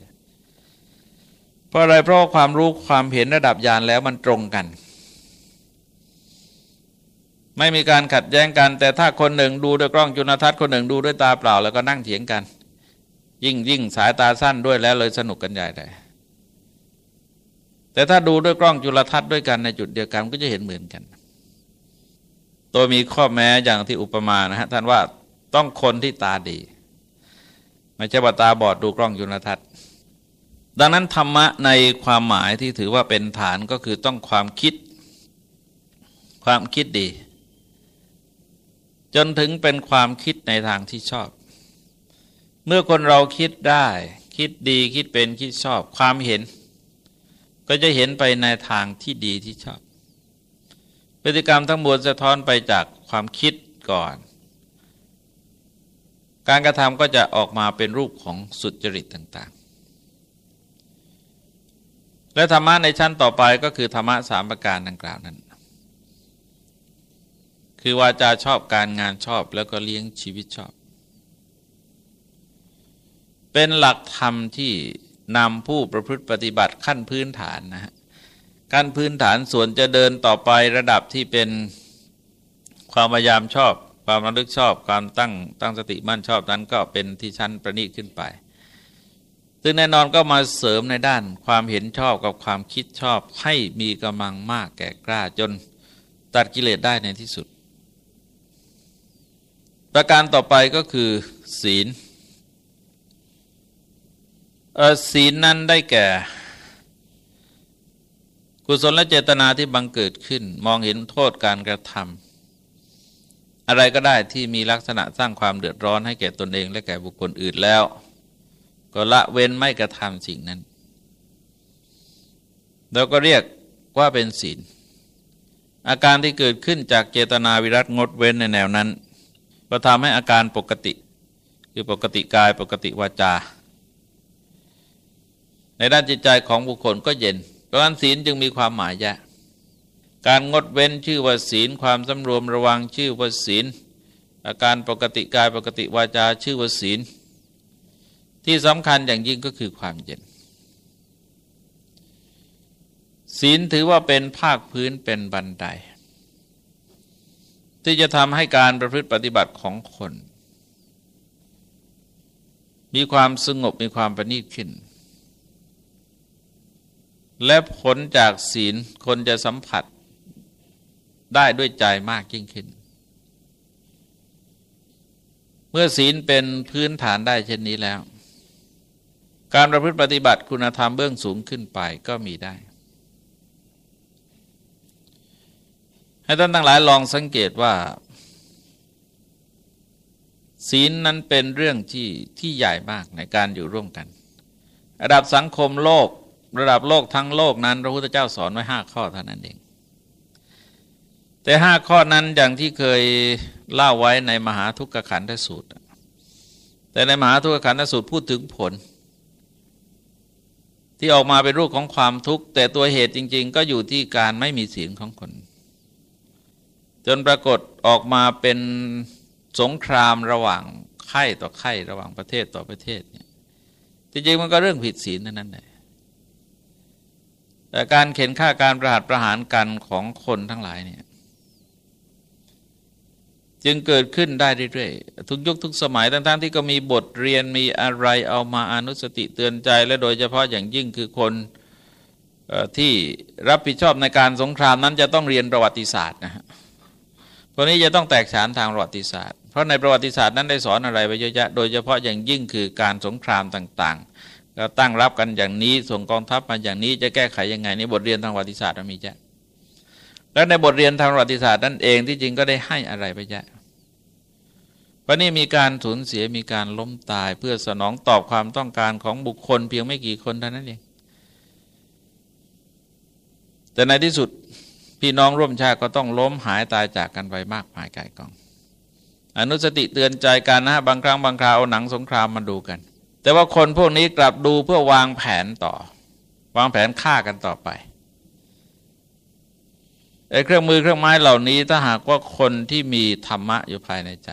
เพราะอะไรเพราะความรู้ความเห็นระดับญาณแล้วมันตรงกัน ไม่มีการขัดแย้งกัน แต่ถ้าคนหนึ่งดูด้วยกล้องจุลทรรศน์คนหนึ่งดูด้วยตาเปล่า แล้วก็นั่งเถียงกัน ยิ่งยิ่งสายตาสั้นด้วยแล้วเลยสนุกกันใหญ่เลยแต่ถ้าดูด้วยกล้องจุลทรรศน์ด้วยกันในจุดเดียวกันก็จะเห็นเหมือนกัน ตัวมีข้อแม้อย่างที่อุปมานะฮะท่านว่าต้องคนที่ตาดีไม่ใช่ว่าตาบอดดูกล้องจุลทรรศน์ดังนั้นธรรมะในความหมายที่ถือว่าเป็นฐานก็คือต้องความคิด ความคิดดี จนถึงเป็นความคิดในทางที่ชอบ เมื่อคนเราคิดได้ คิดดีคิดเป็นคิดชอบ ความเห็น ก็จะเห็นไปในทางที่ดีที่ชอบ พฤติกรรมทั้งมวลสะท้อนไปจากความคิดก่อน การกระทำก็จะออกมาเป็นรูปของสุจริตต่างๆและธรรมะในชั้นต่อไปก็คือธรรมะสามประการดังกล่าวนั้น คือวาจาชอบการงานชอบแล้วก็เลี้ยงชีวิตชอบ เป็นหลักธรรมที่นำผู้ประพฤติปฏิบัติขั้นพื้นฐานนะฮะการพื้นฐานส่วนจะเดินต่อไประดับที่เป็นความพยายามชอบ ความระลึกชอบความตั้งตั้งสติมั่นชอบนั้นก็เป็นที่ชั้นประณีตขึ้นไปซึ่งแน่นอนก็มาเสริมในด้านความเห็นชอบกับความคิดชอบให้มีกำลังมากแก่กล้าจนตัดกิเลสได้ในที่สุด ประการต่อไปก็คือศีลศีลนั้นได้แก่ กุศลและเจตนาที่บังเกิดขึ้น มองเห็นโทษการกระทำอะไรก็ได้ที่มีลักษณะสร้างความเดือดร้อนให้แก่ตนเอง และแก่บุคคลอื่นแล้ว ก็ละเว้นไม่กระทำสิ่งนั้นเราก็เรียกว่าเป็นศีลอาการที่เกิดขึ้นจากเจตนาวิรัตงดเว้นในแนวนั้น ก็ทำให้อาการปกติ คือปกติกายปกติวาจา ในด้านจิตใจของบุคคลก็เย็น เพราะนั้นศีลจึงมีความหมายแยะการงดเว้นชื่อว่าศีล ความสำรวมระวังชื่อว่าศีล อาการปกติกายปกติวาจาชื่อว่าศีล ที่สำคัญอย่างยิ่งก็คือความเย็น ศีลถือว่าเป็นภาคพื้นเป็นบันได ที่จะทำให้การประพฤติปฏิบัติของคน มีความสงบมีความประณีตขึ้น และผลจากศีลคนจะสัมผัสได้ด้วยใจมากยิ่งขึ้น เมื่อศีลเป็นพื้นฐานได้เช่นนี้แล้ว การประพฤติปฏิบัติคุณธรรมเบื้องสูงขึ้นไปก็มีได้ ให้ท่านทั้งหลายลองสังเกตว่า ศีลนั้นเป็นเรื่องที่ที่ใหญ่มากในการอยู่ร่วมกัน ระดับสังคมโลก ระดับโลกทั้งโลกนั้น พระพุทธเจ้าสอนไว้ห้าข้อเท่านั้นเอง แต่ห้าข้อนั้นอย่างที่เคยเล่าไว้ในมหาทุกขขันธสูตร แต่ในมหาทุกขขันธสูตรพูดถึงผลที่ออกมาเป็นรูปของความทุกข์ แต่ตัวเหตุจริง ๆ ก็อยู่ที่การไม่มีศีลของคน จนปรากฏออกมาเป็นสงครามระหว่างไข่ต่อไข่ระหว่างประเทศต่อประเทศเนี่ยจริงๆมันก็เรื่องผิดศีลนั่นแหละแต่การเข็นฆ่าการประหารประหารกันของคนทั้งหลายเนี่ยจึงเกิดขึ้นได้เรื่อยๆทุกยุคทุกสมัยทั้งๆที่ก็มีบทเรียนมีอะไรเอามาอนุสติเตือนใจ และโดยเฉพาะอย่างยิ่งคือคนที่รับผิดชอบในการสงครามนั้นจะต้องเรียนประวัติศาสตร์นะฮะพ วกนี้จะต้องแตกฉานทางประวัติศาสตร์ เพราะในประวัติศาสตร์นั้นได้สอนอะไรไปเยอะแยะ โดยเฉพาะอย่างยิ่งคือการสงครามต่างเราตั้งรับกันอย่างนี้ส่งกองทัพมาอย่างนี้จะแก้ไขยังไงในบทเรียนทางประวัติศาสตร์มันมีแจ้แล้วในบทเรียนทางประวัติศาสตร์นั่นเองที่จริงก็ได้ให้อะไรไปแจ้เพราะนี่มีการสูญเสียมีการล้มตายเพื่อสนองตอบความต้องการของบุคคลเพียงไม่กี่คนเท่านั้นเองแต่ในที่สุด พี่น้องร่วมชาติก็ต้องล้มหายตายจากกันไปมากมายกายกอง อนุสติเตือนใจกันนะบางครั้งบางคราวเอาหนังสงครามมาดูกัน แต่ว่าคนพวกนี้กลับดูเพื่อวางแผนต่อ วางแผนฆ่ากันต่อไปไอ้เครื่องมือเครื่องไม้เหล่านี้ถ้าหากว่าคนที่มีธรรมะอยู่ภายในใจ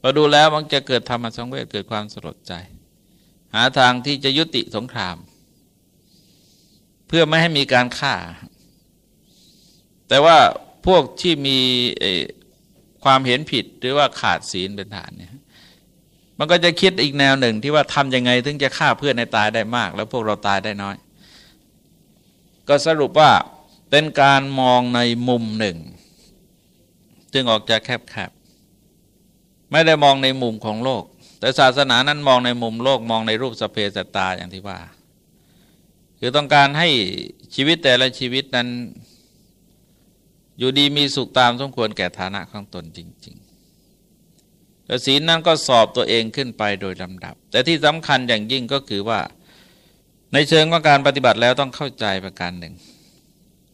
พอดูแล้วมันจะเกิดธรรมสังเวชเกิดความสลดใจ หาทางที่จะยุติสงคราม เพื่อไม่ให้มีการฆ่า แต่ว่าพวกที่มีความเห็นผิดหรือว่าขาดศีลเป็นฐานเนี่ยมันก็จะคิดอีกแนวหนึ่งที่ว่าทำยังไงถึงจะฆ่าเพื่อนในตายได้มาก แล้วพวกเราตายได้น้อย ก็สรุปว่าเป็นการมองในมุมหนึ่งจึงออกจากแคบๆไม่ได้มองในมุมของโลก แต่ศาสนานั้นมองในมุมโลกมองในรูปสเพสตาอย่างที่ว่า คือต้องการให้ชีวิตแต่ละชีวิตนั้น อยู่ดีมีสุขตามสมควรแก่ฐานะของตนจริงๆแต่ศีลนั้นก็สอบตัวเองขึ้นไปโดยลำดับ แต่ที่สำคัญอย่างยิ่งก็คือว่า ในเชิงของการปฏิบัติแล้วต้องเข้าใจประการหนึ่ง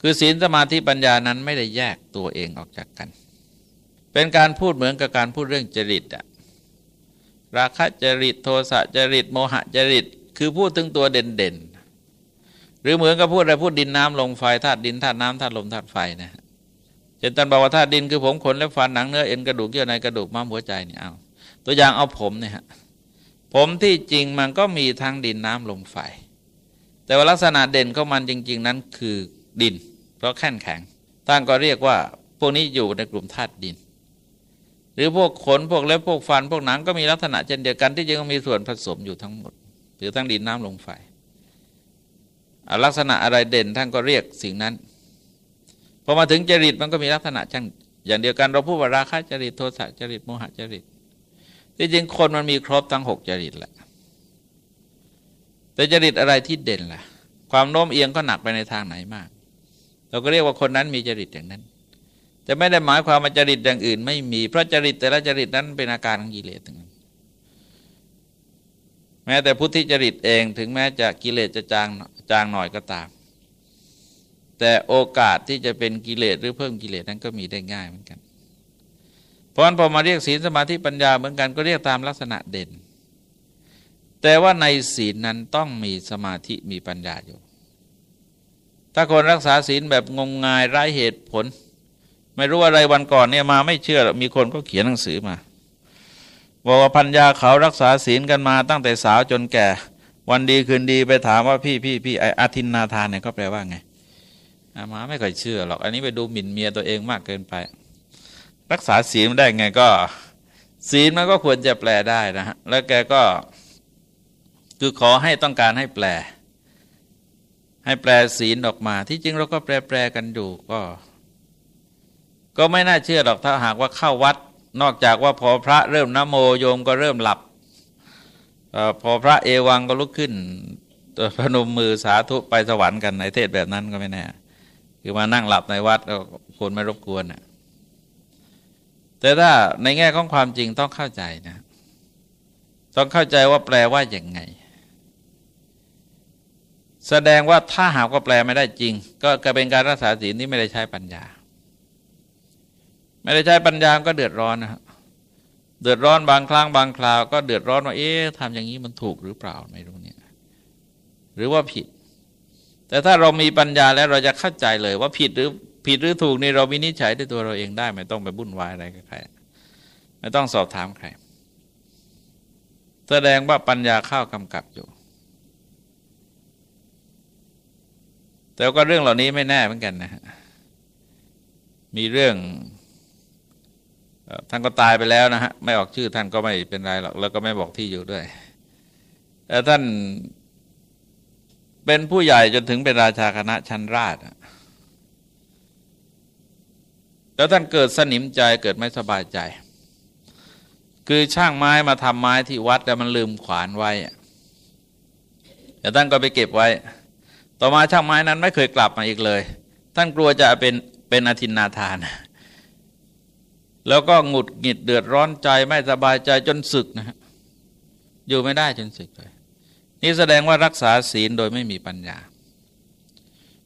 คือศีลสมาธิปัญญานั้นไม่ได้แยกตัวเองออกจากกัน เป็นการพูดเหมือนกับการพูดเรื่องจริตอะราคะจริตโทสะจริต โมหะจริต คือพูดถึงตัวเด่นๆหรือเหมือนกับพูดอะไรพูดดินน้ำลมไฟธาตุดินธาตุน้ำธาตุลมธาตุไฟนะ เช่นตันบอกว่าธาตุดินคือผมขนและฟันหนังเนื้อเอ็นกระดูกเยื่อในกระดูกม้ามหัวใจเนี่ยเอาตัวอย่างเอาผมเนี่ยฮะผมที่จริงมันก็มีทั้งดินน้ำลมไฟ แต่ว่าลักษณะเด่นของมันจริง ๆ นั้นคือดิน เพราะแข็งแข็งท่านก็เรียกว่าพวกนี้อยู่ในกลุ่มธาตุดิน หรือพวกขนพวกเล็บพวกฟัน พวกหนังก็มีลักษณะเช่นเดียวกันที่จริงมีส่วนผสมอยู่ทั้งหมดหรือทั้งดินน้ำลมไฟลักษณะอะไรเด่นท่านก็เรียกสิ่งนั้น พอมาถึงจริตมันก็มีลักษณะช่างอย่างเดียวกันเราพูดว่าราคะจริตโทสะจริตโมหะจริตที่จริงคนมันมีครบทั้งหกจริตแหละแต่จริตอะไรที่เด่นล่ะ ความโน้มเอียงก็หนักไปในทางไหนมาก เราก็เรียกว่าคนนั้นมีจริตอย่างนั้นแต่ไม่ได้หมายความว่าจริตอย่างอื่น ไม่มีเพราะจริตแต่ละจริตนั้นเป็นอาการของกิเลสทั้งนั้นแม้แต่พุทธิจริตเองถึงแม้จะกิเลสจะจางจางหน่อยก็ตาม แต่โอกาสที่จะเป็นกิเลสหรือเพิ่มกิเลสนั้นก็มีได้ง่ายเหมือนกัน เพราะฉะนั้นพอมาเรียกศีลสมาธิปัญญาเหมือนกันก็เรียกตามลักษณะเด่น แต่ว่าในศีลนั้นต้องมีสมาธิมีปัญญาอยู่ ถ้าคนรักษาศีลแบบงมงายไร้เหตุผล ไม่รู้อะไรวันก่อนเนี่ยมาไม่เชื่อมีคนก็เขียนหนังสือมาบอกว่าพัญญาเขารักษาศีลกันมาตั้งแต่สาวจนแก่ วันดีคืนดีไปถามว่าพี่พี่พี่ไออาทินนาทานเนี่ยก็แปลว่าไง มาไม่เคยเชื่อหรอก อันนี้ไปดูหมิ่นเมียตัวเองมากเกินไป รักษาศีลได้ไงก็ ศีลมันก็ควรจะแปลได้นะฮะแล้วแกก็คือขอให้ต้องการให้แปล ให้แปลศีลออกมา ที่จริงเราก็แปลแปลกันอยู่ก็ ก็ไม่น่าเชื่อหรอกถ้าหากว่าเข้าวัด นอกจากว่าพอพระเริ่มนโมโยมก็เริ่มหลับอพอพระเอวังก็ลุกขึ้นพนมมือสาธุไปสวรรค์กันในเทศแบบนั้นก็ไม่แน่ คือมานั่งหลับในวัดก็ควรไม่รบกวนนะแต่ถ้าในแง่ของความจริงต้องเข้าใจนะ ต้องเข้าใจว่าแปลว่าอย่างไง แสดงว่าถ้าหากว่าแปลไม่ได้จริง ก็กเป็นการรักษาศีลที่ไม่ได้ใช้ปัญญา ไม่ได้ใช้ปัญญาก็เดือดร้อนนะครับเดือดร้อนบางครั้งบางคราว ก็เดือดร้อนว่าเอ๊ะทำอย่างนี้มันถูกหรือเปล่าไม่รู้เนี่ย หรือว่าผิด แต่ถ้าเรามีปัญญาแล้วเราจะเข้าใจเลยว่าผิดหรือผิดหรือถูกนี่เราวินิจฉัยด้วยตัวเราเองได้ ไม่ต้องไปบุ่นวายอะไรกับใครไม่ต้องสอบถามใคร แสดงว่าปัญญาเข้ากำกับอยู่ แต่ก็เรื่องเหล่านี้ไม่แน่เหมือนกันนะฮะมีเรื่องท่านก็ตายไปแล้วนะฮะไม่ออกชื่อท่านก็ไม่เป็นไรหรอกแล้วก็ไม่บอกที่อยู่ด้วยแต่ท่าน เป็นผู้ใหญ่จนถึงเป็นราชาคณะชั้นราชแล้วท่านเกิดสนิมใจเกิดไม่สบายใจ คือช่างไม้มาทำไม้ที่วัดแต่มันลืมขวานไว้แต่ท่านก็ไปเก็บไว้ ต่อมาช่างไม้นั้นไม่เคยกลับมาอีกเลย ท่านกลัวจะเป็นเป็นอธินนาทาน แล้วก็หงุดหงิดเดือดร้อนใจไม่สบายใจจนศึกนะฮะอยู่ไม่ได้จนศึกเลย นี่แสดงว่ารักษาศีลโดยไม่มีปัญญา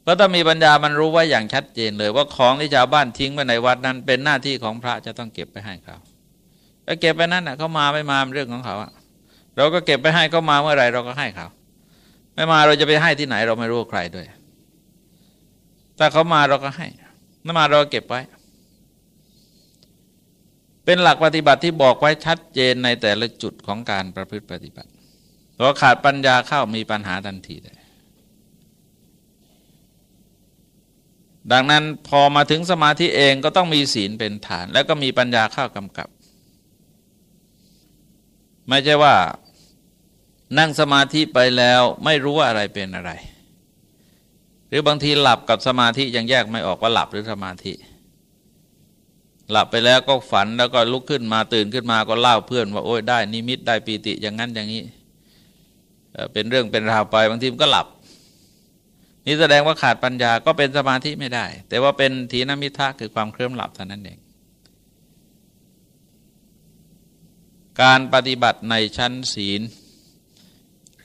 เพราะถ้ามีปัญญามันรู้ว่าอย่างชัดเจนเลย ว่าของที่ชาวบ้านทิ้งไว้ในวัดนั้น เป็นหน้าที่ของพระจะต้องเก็บไปให้เขาแล้วเก็บไปนั้นนะเขามาไม่มาเรื่องของเขาอะเราก็เก็บไปให้เขามาเมื่อไรเราก็ให้เขา ไม่มาเราจะไปให้ที่ไหน เราไม่รู้ใครด้วยถ้าเขามาเราก็ให้ไม่มาเราก็เก็บไว้ เป็นหลักปฏิบัติที่บอกไว้ชัดเจนในแต่ละจุดของการประพฤติปฏิบัติ พราขาดปัญญาเข้ามีปัญหาทันทีเลยดังนั้นพอมาถึงสมาธิเองก็ต้องมีศีลเป็นฐาน แล้วก็มีปัญญาเข้ากำกับ ไม่ใช่ว่านั่งสมาธิไปแล้วไม่รู้ว่าอะไรเป็นอะไร หรือบางทีหลับกับสมาธิยังแยกไม่ออกว่าหลับหรือสมาธิ หลับไปแล้วก็ฝันแล้วก็ลุกขึ้นมาตื่นขึ้นมาก็เล่าเพื่อนว่าโอ้ยได้นิมิตได้ปีติอย่างนั้นอย่างนี้ เป็นเรื่องเป็นราวไปบางทีมันก็หลับ นี่แสดงว่าขาดปัญญาก็เป็นสมาธิไม่ได้ แต่ว่าเป็นทีนมิทะคือความเคลื่อนหลับเท่านั้นเองการปฏิบัติในชั้นศีล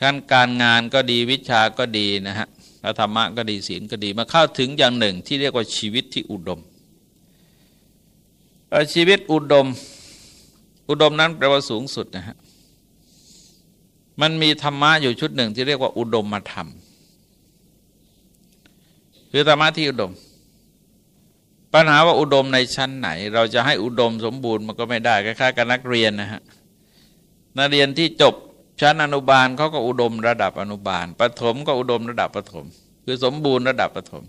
ขั้นการงานก็ดีวิชาก็ดีนะฮะพระธรรมะก็ดีศีลก็ดีมาเข้าถึงอย่างหนึ่งที่เรียกว่าชีวิตที่อุดม ชีวิตอุดม อุดมนั้นแปลว่าสูงสุดนะฮะ มันมีธรรมะอยู่ชุดหนึ่งที่เรียกว่าอุดมมาธรรม คือธรรมะที่อุดม ปัญหาว่าอุดมในชั้นไหน เราจะให้อุดมสมบูรณ์มันก็ไม่ได้คล้ายๆกับนักเรียนนะฮะนักเรียนที่จบชั้นอนุบาลเขาก็อุดมระดับอนุบาลประถมก็อุดมระดับประถม คือสมบูรณ์ระดับประถม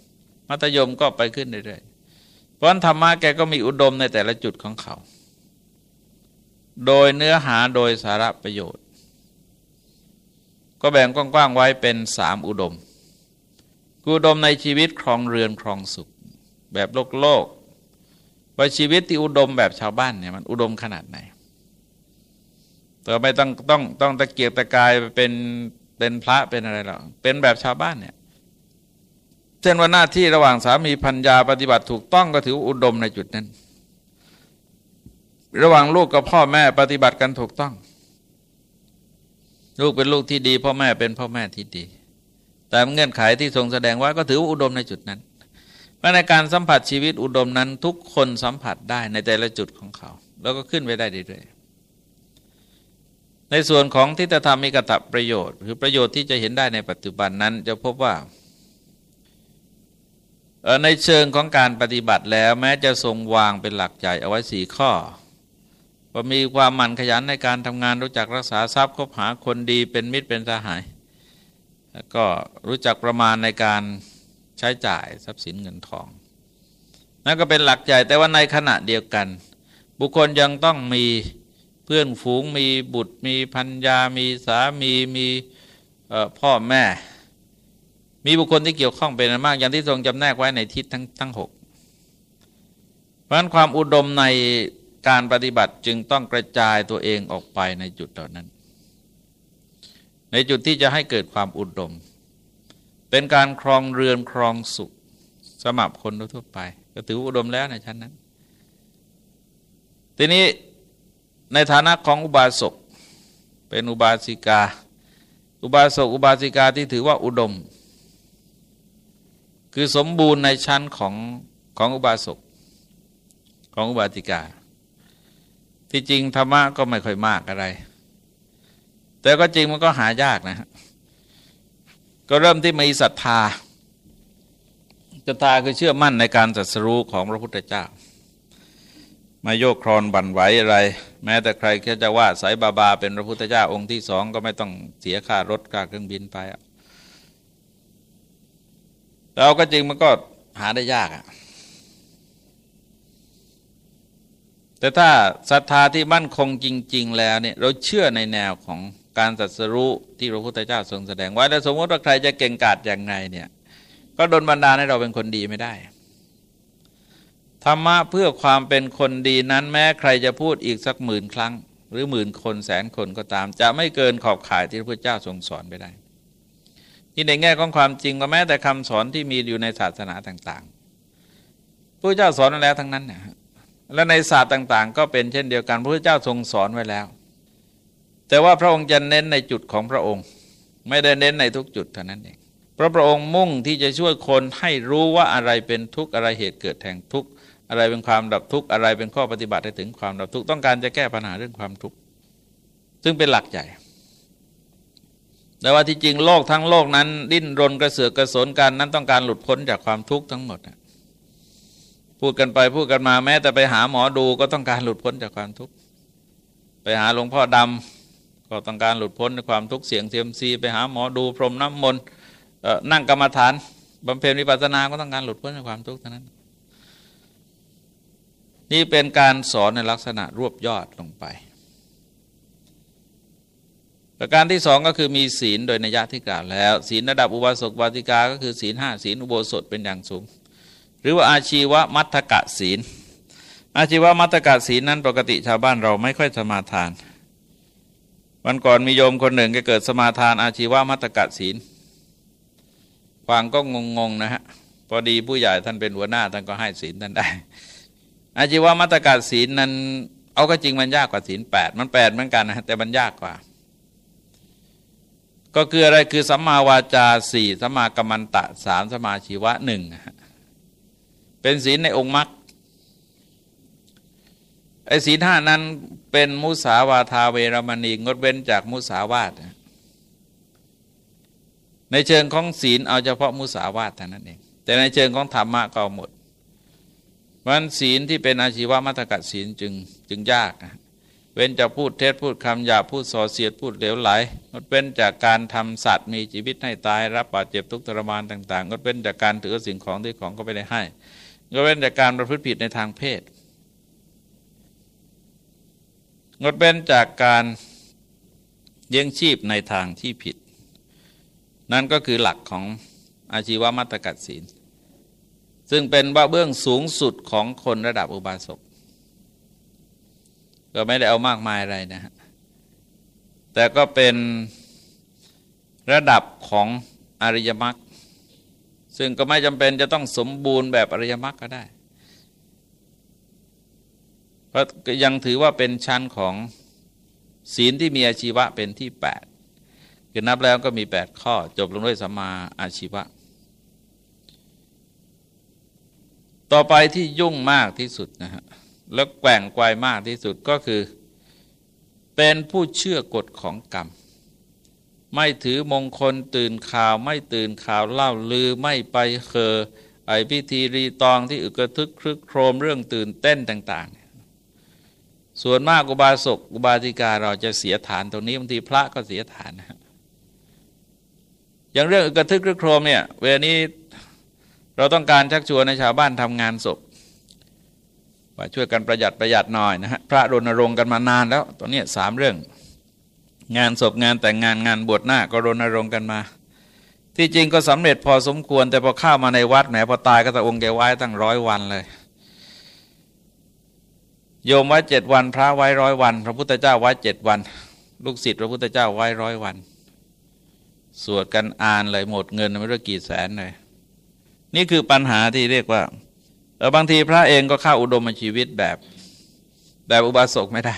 มัธยมก็ไปขึ้นเรื่อยๆเพราะธรรมะแกก็มีอุดมในแต่ละจุดของเขา โดยเนื้อหาโดยสาระประโยชน์ ก็แบ่งกว้างๆไว้เป็นสามอุดมอุดมในชีวิตครองเรือนครองสุข แบบโลกโลกว่าชีวิตที่อุดมแบบชาวบ้านเนี่ยมันอุดมขนาดไหนต่อไปต้องต้องต้องตะเกียกตะกายเป็นเป็นพระเป็นอะไรหรอกเป็นแบบชาวบ้านเนี่ยเช่นว่าหน้าที่ระหว่างสามีพัญญาปฏิบัติถูกต้องก็ถืออุดมในจุดนั้น ระหว่างลูกกับพ่อแม่ปฏิบัติกันถูกต้อง ลูกเป็นลูกที่ดี พ่อแม่เป็นพ่อแม่ที่ดี แต่เงื่อนไขที่ทรงแสดงไว้ก็ถือว่าอุดมในจุดนั้นเพราะในการสัมผัสชีวิตอุดมนั้นทุกคนสัมผัสได้ในแต่ละจุดของเขา แล้วก็ขึ้นไปได้เรื่อยๆในส่วนของทิฏฐธรรมมีกตประโยชน์ คือประโยชน์ที่จะเห็นได้ในปัจจุบันนั้น จะพบว่าในเชิงของการปฏิบัติแล้วแม้จะทรงวางเป็นหลักใจเอาไว้สี่ข้อ ว่ามีความหมั่นขยันในการทำงานรู้จักรักษาทรัพย์คบหาคนดีเป็นมิตรเป็นสหาย และก็รู้จักประมาณในการใช้จ่ายทรัพย์สินเงินทอง นั่นก็เป็นหลักใหญ่แต่ว่าในขณะเดียวกัน บุคคลยังต้องมีเพื่อนฝูงมีบุตรมีพัญญามีสามีมีพ่อแม่ มีบุคคลที่เกี่ยวข้องเป็นมาก อย่างที่ทรงจำแนกไว้ในทิศทั้งทั้งหกเพราะฉะนั้นความอุดมใน การปฏิบัติจึงต้องกระจายตัวเองออกไปในจุดเหล่านั้น ในจุดที่จะให้เกิดความอุดม เป็นการครองเรือนครองสุขสมับคนทั่วไป ก็ถืออุดมแล้วในชั้นนั้น ทีนี้ในฐานะของอุบาสกเป็นอุบาสิกา อุบาสกอุบาสิกาที่ถือว่าอุดม คือสมบูรณ์ในชั้นของของอุบาสกของอุบาสิกา ที่จริงธรรมะก็ไม่ค่อยมากอะไร แต่ก็จริงมันก็หายากนะ ก็เริ่มที่มีศรัทธาศรัทธาคือเชื่อมั่นในการตรัสรู้ของพระพุทธเจ้ามาโยกครอนบั่นไหวอะไร แม้แต่ใครแค่จะว่าสายบาบา เป็นพระพุทธเจ้าองค์ที่สองก็ไม่ต้องเสียค่ารถค่าเครื่องบินไปแล้วก็จริงมันก็หาได้ยากอะ แต่ถ้าศรัทธาที่มั่นคงจริง ๆ แล้วเนี่ยเราเชื่อในแนวของการสัสรู้ที่พระพุทธเจ้าทรงแสดงไว้แล้วสมมติว่าใครจะเก่งกาจอย่างไงเนี่ยก็ดนบันดาลให้เราเป็นคนดีไม่ได้ธรรมะเพื่อความเป็นคนดีนั้นแม้ใครจะพูดอีกสักหมื่นครั้ง หรือหมื่นคนแสนคนก็ตาม จะไม่เกินขอบข่ายที่พระพุทธเจ้าทรงสอนไปได้ที่ในแง่ของความจริงก็แม้แต่คำสอนที่มีอยู่ในศาสนาต่างๆพระเจ้าสอนแล้วทั้งนั้นนะ และในศาสตร์ต่าง ๆ ก็เป็นเช่นเดียวกันพระพุทธเจ้าทรงสอนไว้แล้ว แต่ว่าพระองค์จะเน้นในจุดของพระองค์ ไม่ได้เน้นในทุกจุดเท่านั้นเองเพราะพระองค์มุ่งที่จะช่วยคนให้รู้ว่าอะไรเป็นทุกข์อะไรเหตุเกิดแห่งทุกข์อะไรเป็นความดับทุกข์อะไรเป็นข้อปฏิบัติให้ถึงความดับทุกข์ต้องการจะแก้ปัญหาเรื่องความทุกข์ซึ่งเป็นหลักใหญ่แต่ว่าที่จริงโลกทั้งโลกนั้น ดิ้นรนกระเสือกกระสนกันนั้นต้องการหลุดพ้นจากความทุกข์ทั้งหมด พูดกันไปพูดกันมาแม้ แต่ไปหาหมอดูก็ต้องการหลุดพ้นจากความทุกข์ไปหาหลวงพ่อดำก็ต้องการหลุดพ้นในความทุกข์เสียงเทียมซีไปหาหมอดูพรมน้ำมนต์นั่งกรรมฐานบำเพ็ญวิปัสสนาก็ต้องการหลุดพ้นในความทุกข์เท่านั้น นี่เป็นการสอนในลักษณะรวบยอดลงไป ประการที่สองก็คือมีศีลโดยนิยะที่กล่าวแล้ว ศีลระดับอุบาสกวาติกา ก็คือศีลห้าศีลอุโบสถเป็นอย่างสูง หรือว่าอาชีวมัตกะศีล อาชีวมัตกะศีลนั้นปกติชาวบ้านเราไม่ค่อยสมาทาน วันก่อนมีโยมคนหนึ่งก็เกิดสมาทาน อาชีวมัตกะศีลฟังก็งงๆนะฮะพอดีผู้ใหญ่ท่านเป็นหัวหน้าท่านก็ให้ศีลท่านได้ อาชีวมัตกะศีลนั้น เอาก็จริงมันยากกว่าศีลแปดมันแปดเหมือนกันนะแต่มันยากกว่าก็คืออะไรคือสัมมาวาจาสี่สัมมากัมมันตะสามสัมมาชีวะหนึ่ง เป็นศีลในองค์มรรคไอ้ศีลห้านั้นเป็นมุสาวาทาเวรมณีงดเว้นจากมุสาวาทในเชิงของศีลเอาเฉพาะมุสาวาทเท่านั้นเองแต่ในเชิงของธรรมะก็หมดมันศีลที่เป็นอาชีวมัตกัดศีลจึงจึงยากเว้นจะพูดเท็จพูดคำหยาพูดส่อเสียดพูดเหลวไหลงดเว้นจากการทำสัตว์มีชีวิตให้ตาย รับบาดเจ็บทุกทรมานต่าง ๆงดเว้นจากการถือสิ่งของที่ของก็ไม่ได้ให้ งดเว้นจากการประพฤติผิดในทางเพศ งดเว้นจากการเลี้ยงชีพในทางที่ผิด นั่นก็คือหลักของอาชีวมัตกัดศีล ซึ่งเป็นว่าเบื้องสูงสุดของคนระดับอุบาสกก็ไม่ได้เอามากมายอะไรนะฮะแต่ก็เป็นระดับของอริยมรรค ซึ่งก็ไม่จำเป็นจะต้องสมบูรณ์แบบอริยมรรคก็ได้เพราะยังถือว่าเป็นชั้นของศีลที่มีอาชีวะเป็นที่8คือนับแล้วก็มี 8 ข้อจบลงด้วยสัมมาอาชีวะ ต่อไปที่ยุ่งมากที่สุดนะฮะแล้วแกว่งไกวมากที่สุดก็คือ เป็นผู้เชื่อกฎของกรรม ไม่ถือมงคลตื่นข่าวไม่ตื่นข่าวเล่าลือไม่ไปเคอไอพิธีรีตองที่อึกระทึกครึกโครมเรื่องตื่นเต้นต่าง ๆ ส่วนมากอุบาสกอุบาสิกาเราจะเสียฐานตรงนี้บางทีพระก็เสียฐานนะอย่างเรื่องกระทึกครึกโครมเนี่ยเวลานี้เราต้องการชักชวนในชาวบ้านทำงานศพว่าช่วยกันประหยัดประหยัดหน่อยนะฮะพระรณรงค์กันมานานแล้วตอนนี้สามเรื่อง งานศพงานแต่งงานงานบวชหน้าก็รณรงค์กันมา ที่จริงก็สำเร็จพอสมควร แต่พอเข้ามาในวัดแหมพอตายก็ตะองค์แกไว้ตั้งร้อยวันเลย โยมไว้เจ็ดวัน พระไว้ร้อยวัน พระพุทธเจ้าไว้เจ็ดวัน ลูกศิษย์พระพุทธเจ้าไว้ร้อยวัน สวดกันอ่านเลยหมดเงินไม่รู้กี่แสนเลยนี่คือปัญหาที่เรียกว่าบางทีพระเองก็เข้าอุดมชีวิตแบบ แบบอุบาสกไม่ได้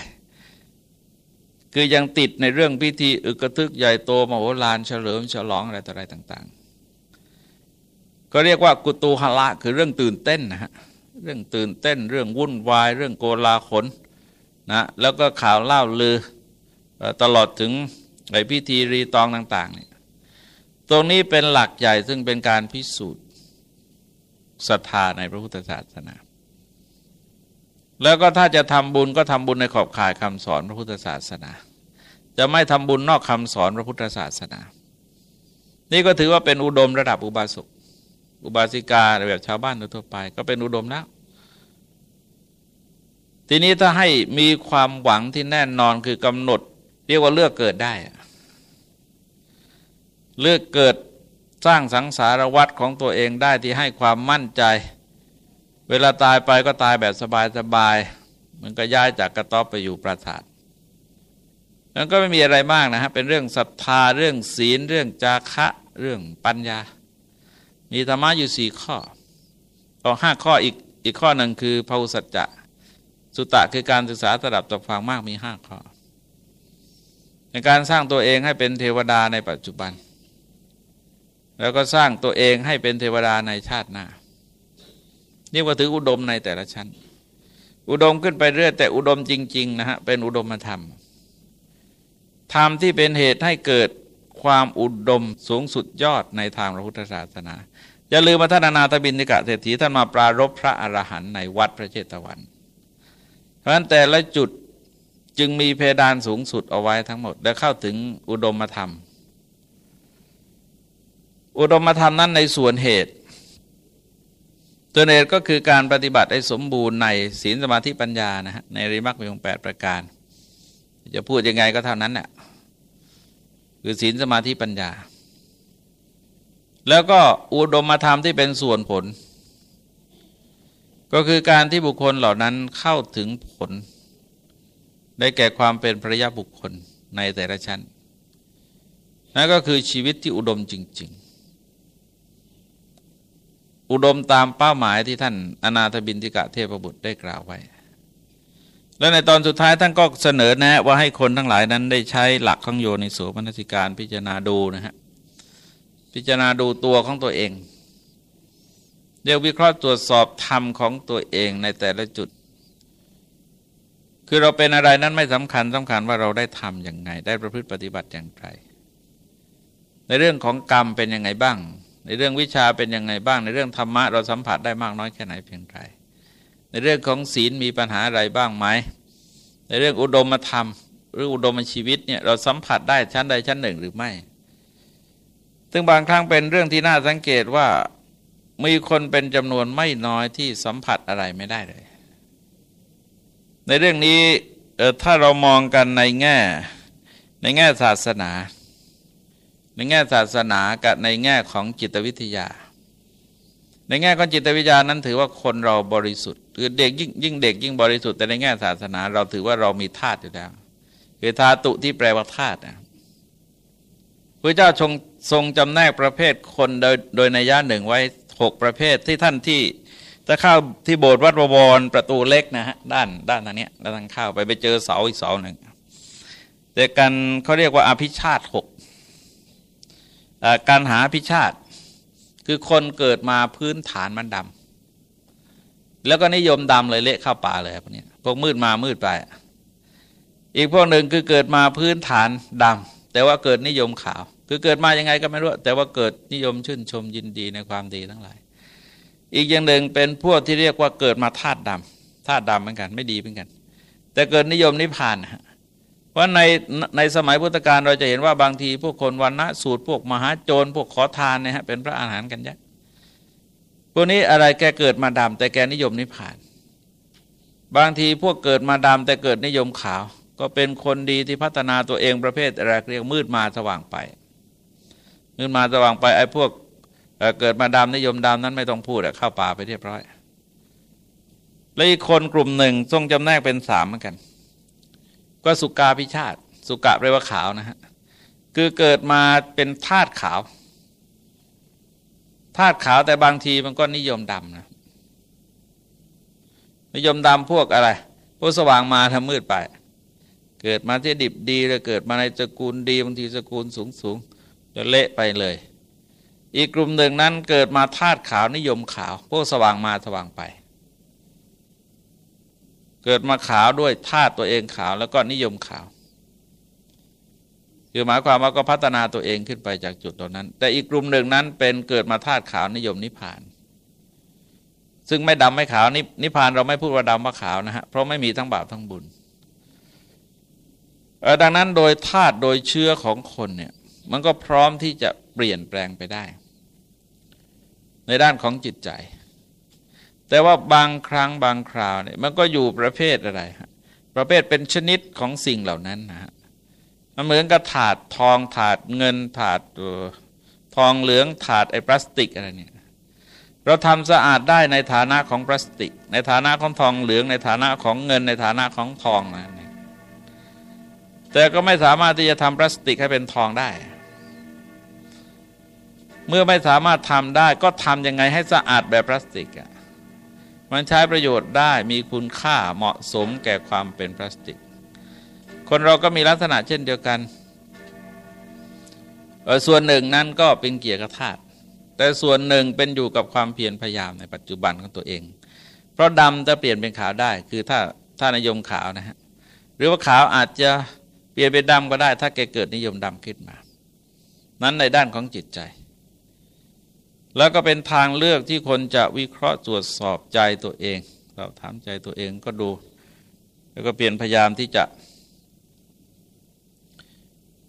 คือยังติดในเรื่องพิธีอึกระทึกใหญ่โตมโหฬารเฉลิมฉลองอะไรต่ออะไรต่าง ๆ ก็เรียกว่ากุตูหละคือเรื่องตื่นเต้นนะฮะเรื่องตื่นเต้น เรื่องวุ่นวาย เรื่องโกลาขนนะแล้วก็ข่าวเล่าลือตลอดถึงไอพิธีรีตองต่างๆเนี่ยตรงนี้เป็นหลักใหญ่ซึ่งเป็นการพิสูจน์ศรัทธาในพระพุทธศาสนา แล้วก็ถ้าจะทำบุญก็ทำบุญในขอบข่ายคำสอนพระพุทธศาสนา จะไม่ทำบุญนอกคำสอนพระพุทธศาสนา นี่ก็ถือว่าเป็นอุดมระดับอุบาสกอุบาสิกาแบบชาวบ้านทั่วไป ก็เป็นอุดมแล้วทีนี้ถ้าให้มีความหวังที่แน่นอนคือกำหนด เรียกว่าเลือกเกิดได้ เลือกเกิดสร้างสังสารวัตรของตัวเองได้ที่ให้ความมั่นใจ เวลาตายไปก็ตายแบบสบายๆมันก็ย้ายจากกระต๊อบไปอยู่ปราสาทแล้วก็ไม่มีอะไรมากนะฮะเป็นเรื่องศรัทธาเรื่องศีล เรื่องจาคะเรื่องปัญญา มีธรรมะอยู่สี่ข้อต่อห้าข้ออีกอีกข้อหนึ่งคือภาวสัจจะสุตตะคือการศึกษาระดับตกฟังมากมีห้าข้อ ในการสร้างตัวเองให้เป็นเทวดาในปัจจุบัน แล้วก็สร้างตัวเองให้เป็นเทวดาในชาติหน้า นี่ว่าถืออุดมในแต่ละชั้น อุดมขึ้นไปเรื่อยแต่อุดมจริง ๆ นะฮะ เป็นอุดมธรรม ธรรมที่เป็นเหตุให้เกิดความอุดมสูงสุดยอดในทางพระพุทธศาสนา อย่าลืมมาท่านนาถบินิกะเศรษฐีท่านมาปรารบพระอรหันต์ในวัดพระเจตวัน เพราะฉะนั้นแต่ละจุดจึงมีเพดานสูงสุดเอาไว้ทั้งหมด และเข้าถึงอุดมธรรม อุดมธรรมนั้นในส่วนเหตุ ตัวเหตุก็คือการปฏิบัติให้สมบูรณ์ในศีลสมาธิปัญญานะฮะในริมักมีองแปดประการ จะพูดยังไงก็เท่านั้นแหละคือศีลสมาธิปัญญา แล้วก็อุดมธรรมที่เป็นส่วนผล ก็คือการที่บุคคลเหล่านั้นเข้าถึงผล ได้แก่ความเป็นพระยาบุคคลในแต่ละชั้นนั่นก็คือชีวิตที่อุดมจริง อุดมตามเป้าหมายที่ท่านอนาถบินทิกะเทพบุตรได้กล่าวไว้ แล้วในตอนสุดท้ายท่านก็เสนอแนะว่าให้คนทั้งหลายนั้นได้ใช้หลักของโยนิโสมนสิการพิจารณาดูนะฮะพิจารณาดูตัวของตัวเองเรียกวิเคราะห์ตรวจสอบธรรมของตัวเองในแต่ละจุด คือเราเป็นอะไรนั้นไม่สำคัญสำคัญว่าเราได้ทำอย่างไง ได้ประพฤติปฏิบัติอย่างไร ในเรื่องของกรรมเป็นยังไงบ้าง ในเรื่องวิชาเป็นยังไงบ้าง ในเรื่องธรรมะเราสัมผัสได้มากน้อยแค่ไหนเพียงไรในเรื่องของศีลมีปัญหาอะไรบ้างไหมในเรื่องอุดมธรรม หรืออุดมชีวิตเนี่ยเราสัมผัสได้ชั้นใดชั้นหนึ่งหรือไม่ ซึ่งบางครั้งเป็นเรื่องที่น่าสังเกตว่ามีคนเป็นจำนวนไม่น้อยที่สัมผัสอะไรไม่ได้เลย ในเรื่องนี้ถ้าเรามองกันในแง่ในแง่ศาสนา ในแง่ศาสนากับในแง่ของจิตวิทยา ในแง่ของจิตวิทยานั้นถือว่าคนเราบริสุทธิ์คือเด็กยิ่งยิ่งเด็กยิ่งบริสุทธิ์แต่ในแง่ศาสนา เราถือว่าเรามีธาตุอยู่แล้วคือธาตุที่แปลว่าธาตุนะพระเจ้าทรงทรงจำแนกประเภทคนโดยโดยในย่าหนึ่งไว้หกประเภทที่ท่านที่จะเข้าที่โบสถ์วัดบวรประตูเล็กนะฮะด้านด้านทางนี้แล้วทางเข้าไปไปเจอเสาอีกเสาหนึ่งแต่กันเขาเรียกว่าอภิชาติหก การหาอภิชาติ คือคนเกิดมาพื้นฐานมันดำแล้วก็นิยมดำเลยเละเข้าป่าเลยพวกนี้พวกมืดมามืดไป อีกพวกหนึ่งคือเกิดมาพื้นฐานดำแต่ว่าเกิดนิยมขาว คือเกิดมายังไงก็ไม่รู้ แต่ว่าเกิดนิยมชื่นชมยินดีในความดีทั้งหลาย อีกอย่างหนึ่งเป็นพวกที่เรียกว่าเกิดมาธาตุดำธาตุดำเหมือนกัน ไม่ดีเหมือนกัน แต่เกิดนิยมนิพพาน เพราะในในสมัยพุทธกาลเราจะเห็นว่าบางทีพวกคนวันณะสูตรพวกมหาโจรพวกขอทานเนี่ยฮะเป็นพระอาหารกันเยอะพวกนี้อะไรแกเกิดมาดำแต่แกนิยมนิพพาน บางทีพวกเกิดมาดำแต่เกิดนิยมขาว ก็เป็นคนดีที่พัฒนาตัวเองประเภทอะไรเรียกมืดมาสว่างไปขึ้นมาสว่างไปไอ้พวกเกิดมาดำนิยมดำนั้นไม่ต้องพูดเข้าป่าไปเรียบร้อย แล้วอีกคนกลุ่มหนึ่งทรงจำแนกเป็นสามเหมือนกัน ก็สุกาพิชาติ สุกะเรียกว่าขาวนะฮะคือเกิดมาเป็นธาตุขาวธาตุขาวแต่บางทีมันก็นิยมดำนะนิยมดำพวกอะไรพวกสว่างมาทำมืดไป เกิดมาที่ดิบดีเลยเกิดมาในตระกูลดีบางทีตระกูลสูงสูงจะเละไปเลย อีกกลุ่มหนึ่งนั้นเกิดมาธาตุขาวนิยมขาว พวกสว่างมาสว่างไป เกิดมาขาวด้วยธาตุตัวเองขาวแล้วก็นิยมขาวคือหมายความว่าก็พัฒนาตัวเองขึ้นไปจากจุดตรงนั้น แต่อีกกลุ่มหนึ่งนั้นเป็นเกิดมาธาตุขาวนิยมนิพาน ซึ่งไม่ดำไม่ขาวนิพานเราไม่พูดว่าดำว่าขาวนะฮะเพราะไม่มีทั้งบาปทั้งบุญดังนั้นโดยธาตุโดยเชื้อของคนเนี่ยมันก็พร้อมที่จะเปลี่ยนแปลงไปได้ ในด้านของจิตใจ แต่ว่าบางครั้งบางคราวเนี่ยมันก็อยู่ประเภทอะไรประเภทเป็นชนิดของสิ่งเหล่านั้นนะฮะมันเหมือนกับถาดทองถาดเงินถาดทองเหลืองถาดไอ้พลาสติกอะไรเนี่ยเราทำสะอาดได้ในฐานะของพลาสติก ในฐานะของทองเหลือง ในฐานะของเงิน ในฐานะของทองนะแต่ก็ไม่สามารถที่จะทำพลาสติกให้เป็นทองได้ เมื่อไม่สามารถทำได้ก็ทำยังไงให้สะอาดแบบพลาสติกอะ มันใช้ประโยชน์ได้มีคุณค่าเหมาะสมแก่ความเป็นพลาสติก คนเราก็มีลักษณะเช่นเดียวกัน ส่วนหนึ่งนั้นก็เป็นเกียรติธาตุแต่ส่วนหนึ่งเป็นอยู่กับความเพียรพยายามในปัจจุบันของตัวเอง เพราะดำจะเปลี่ยนเป็นขาวได้ คือถ้าถ้านิยมขาวนะฮะหรือว่าขาวอาจจะเปลี่ยนเป็นดำก็ได้ ถ้าแกเกิดนิยมดำขึ้นมา นั้นในด้านของจิตใจ แล้วก็เป็นทางเลือกที่คนจะวิเคราะห์ตรวจสอบใจตัวเอง เราถามใจตัวเองก็ดู แล้วก็เปลี่ยนพยายามที่จะ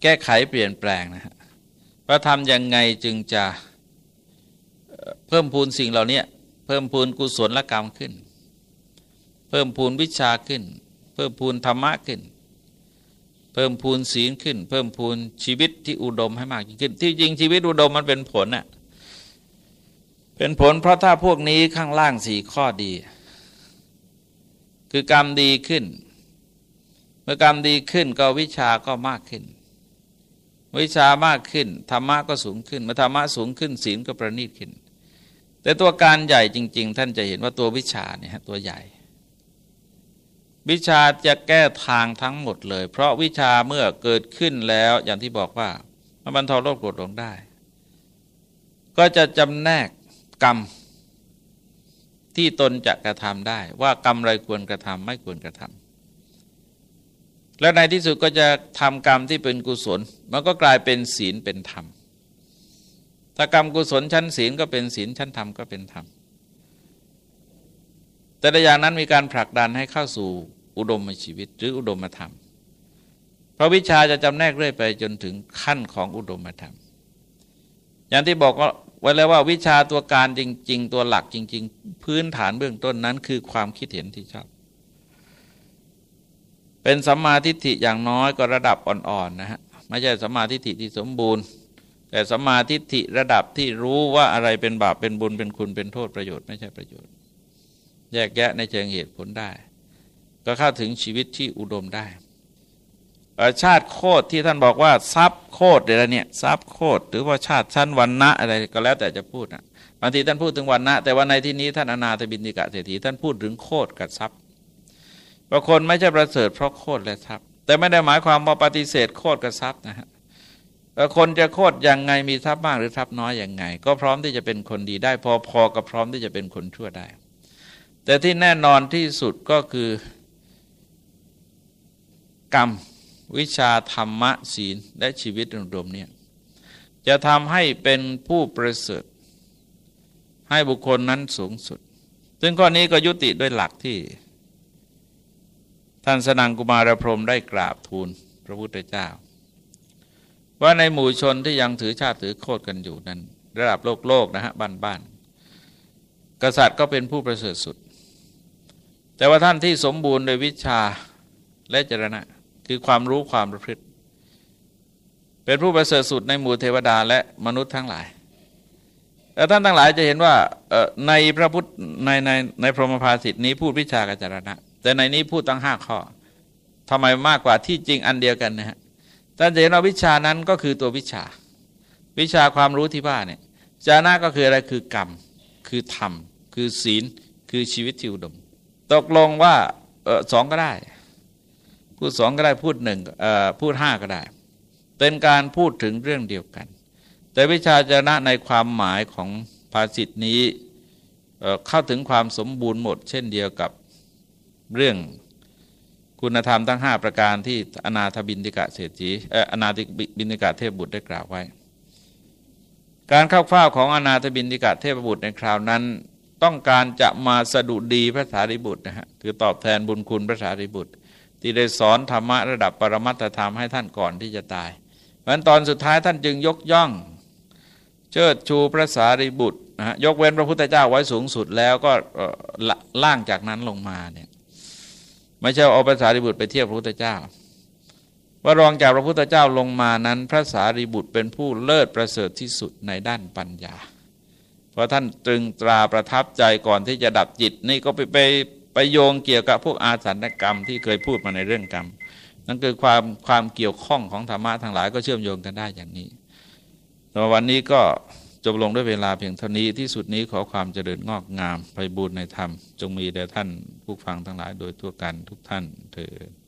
แก้ไขเปลี่ยนแปลงนะฮะว่าทำยังไงจึงจะเพิ่มพูนสิ่งเหล่านี้เพิ่มพูนกุศลกรรมขึ้น เพิ่มพูนวิชาขึ้น เพิ่มพูนธรรมะขึ้น เพิ่มพูนศีลขึ้น เพิ่มพูนชีวิตที่อุดมให้มากยิ่งขึ้น ที่จริงชีวิตอุดมมันเป็นผลน่ะ เป็นผลเพราะถ้าพวกนี้ข้างล่างสี่ข้อดี คือกรรมดีขึ้น เมื่อกรรมดีขึ้นก็วิชาก็มากขึ้น วิชามากขึ้นธรรมะก็สูงขึ้นเมื่อธรรมะสูงขึ้นศีลก็ประณีตขึ้น แต่ตัวการใหญ่จริง ๆ ท่านจะเห็นว่าตัววิชาเนี่ยตัวใหญ่ วิชาจะแก้ทางทั้งหมดเลย เพราะวิชาเมื่อเกิดขึ้นแล้วอย่างที่บอกว่ามันบรรเทาโรคโกรธลงได้ ก็จะจำแนก กรรมที่ตนจะกระทำได้ ว่ากรรมอะไรควรกระทำไม่ควรกระทำและในที่สุดก็จะทำกรรมที่เป็นกุศล มันก็กลายเป็นศีลเป็นธรรมถ้ากรรมกุศลชั้นศีลก็เป็นศีลชั้นธรรมก็เป็นธรรมแต่ในอย่างนั้นมีการผลักดันให้เข้าสู่อุดมชีวิตหรืออุดมธรรม เพราะวิชาจะจำแนกเรื่อยไปจนถึงขั้นของอุดมธรรม อย่างที่บอกว่า ไว้แล้วว่าวิชาตัวการจริง ๆ ตัวหลักจริง ๆ พื้นฐานเบื้องต้นนั้น คือความคิดเห็นที่ชอบ เป็นสัมมาทิฏฐิอย่างน้อยก็ระดับอ่อนๆนะฮะไม่ใช่สัมมาทิฏฐิที่สมบูรณ์ แต่สัมมาทิฏฐิระดับที่รู้ว่าอะไรเป็นบาปเป็นบุญเป็นคุณเป็นโทษประโยชน์ไม่ใช่ประโยชน์ แยกแยะในเชิงเหตุผลได้ ก็เข้าถึงชีวิตที่อุดมได้ ชาติโคตรที่ท่านบอกว่าทรัพย์โคตรอะไรเนี่ยทรัพย์โคตรหรือว่าชาติชั้นวันณะอะไรก็แล้วแต่จะพูดนะบางทีท่านพูดถึงวันณะแต่ว่าในที่นี้ท่านอนาถบินิกะเศรษฐีท่านพูดถึงโคตรกับทรัพย์บางคนไม่ใช่ประเสริฐเพราะโคตรและทรัพย์ แต่ไม่ได้หมายความว่าปฏิเสธโคตรกับทรัพย์นะฮะคนจะโคตรยังไงมีทรัพย์มากหรือทรัพย์น้อยอย่างไง ก็พร้อมที่จะเป็นคนดีได้พอๆกับพร้อมที่จะเป็นคนชั่วได้ แต่ที่แน่นอนที่สุดก็คือกรรม วิชาธรรมะศีลและชีวิตรวมๆเนี่ยจะทำให้เป็นผู้ประเสริฐให้บุคคลนั้นสูงสุด ซึ่งข้อนี้ก็ยุติด้วยหลักที่ ท่านสนังกุมารพรมได้กราบทูลพระพุทธเจ้า ว่าในหมู่ชนที่ยังถือชาติถือโคตรกันอยู่นั้น ระดับโลกโลกนะฮะบ้านบ้านกษัตริย์ก็เป็นผู้ประเสริฐสุด แต่ว่าท่านที่สมบูรณ์โดยวิชาและจรณะ คือความรู้ความประพฤติ เป็นผู้ประเสริฐสุดในหมู่เทวดาและมนุษย์ทั้งหลายแต่ท่านทั้งหลายจะเห็นว่าในพระพุทธในในในพรหมภาสิทธินี้พูดวิชากัจจรณะ แต่ในนี้พูดตั้งห้าข้อทำไมมากกว่าที่จริงอันเดียวกันนะฮะท่านจะเห็นว่าวิชานั้นก็คือตัววิชา วิชาความรู้ที่ว่าเนี่ยจานะก็คืออะไรคือกรรม คือธรรม คือศีล คือชีวิตที่อุดม ตกลงว่าออสองก็ได้ พูดสองก็ได้พูดหนึ่งพูดห้าก็ได้ เป็นการพูดถึงเรื่องเดียวกัน แต่วิชาจนะในความหมายของภาษิตนี้เข้าถึงความสมบูรณ์หมด เช่นเดียวกับเรื่องคุณธรรมทั้ง 5 ประการที่อนาถบินติกะเศรษฐีอนาถบินติกะเทพบุตรได้กล่าวไว้ การเข้าเฝ้าของอนาถบินติกะเทพบุตรในคราวนั้น ต้องการจะมาสะดุดีพระสารีบุตรนะฮะคือตอบแทนบุญคุณพระสารีบุตร ที่ได้สอนธรรมะระดับปรมัตถธรรมให้ท่านก่อนที่จะตายเพราะตอนสุดท้ายท่านจึงยกย่อง เชิดชูพระสารีบุตรนะฮะยกเว้นพระพุทธเจ้าไว้สูงสุดแล้วก็ล่างจากนั้นลงมาเนี่ยไม่ใช่เอาพระสารีบุตรไปเทียบพระพุทธเจ้า ว่ารองจากพระพุทธเจ้าลงมานั้น พระสารีบุตรเป็นผู้เลิศประเสริฐที่สุดในด้านปัญญา เพราะท่านตรึงตราประทับใจก่อนที่จะดับจิตนี่ก็ไปไป ไปโยงเกี่ยวกับพวกอาสันกรรมที่เคยพูดมาในเรื่องกรรม นั่นคือความความเกี่ยวข้องของธรรมะทั้งหลายก็เชื่อมโยงกันได้อย่างนี้แต่วันนี้ก็จบลงด้วยเวลาเพียงเท่านี้ที่สุดนี้ขอความเจริญงอกงามไปบูรณนธรรม จงมีแด่ท่านผู้ฟังทั้งหลายโดยทั่วกันทุกท่านเถิด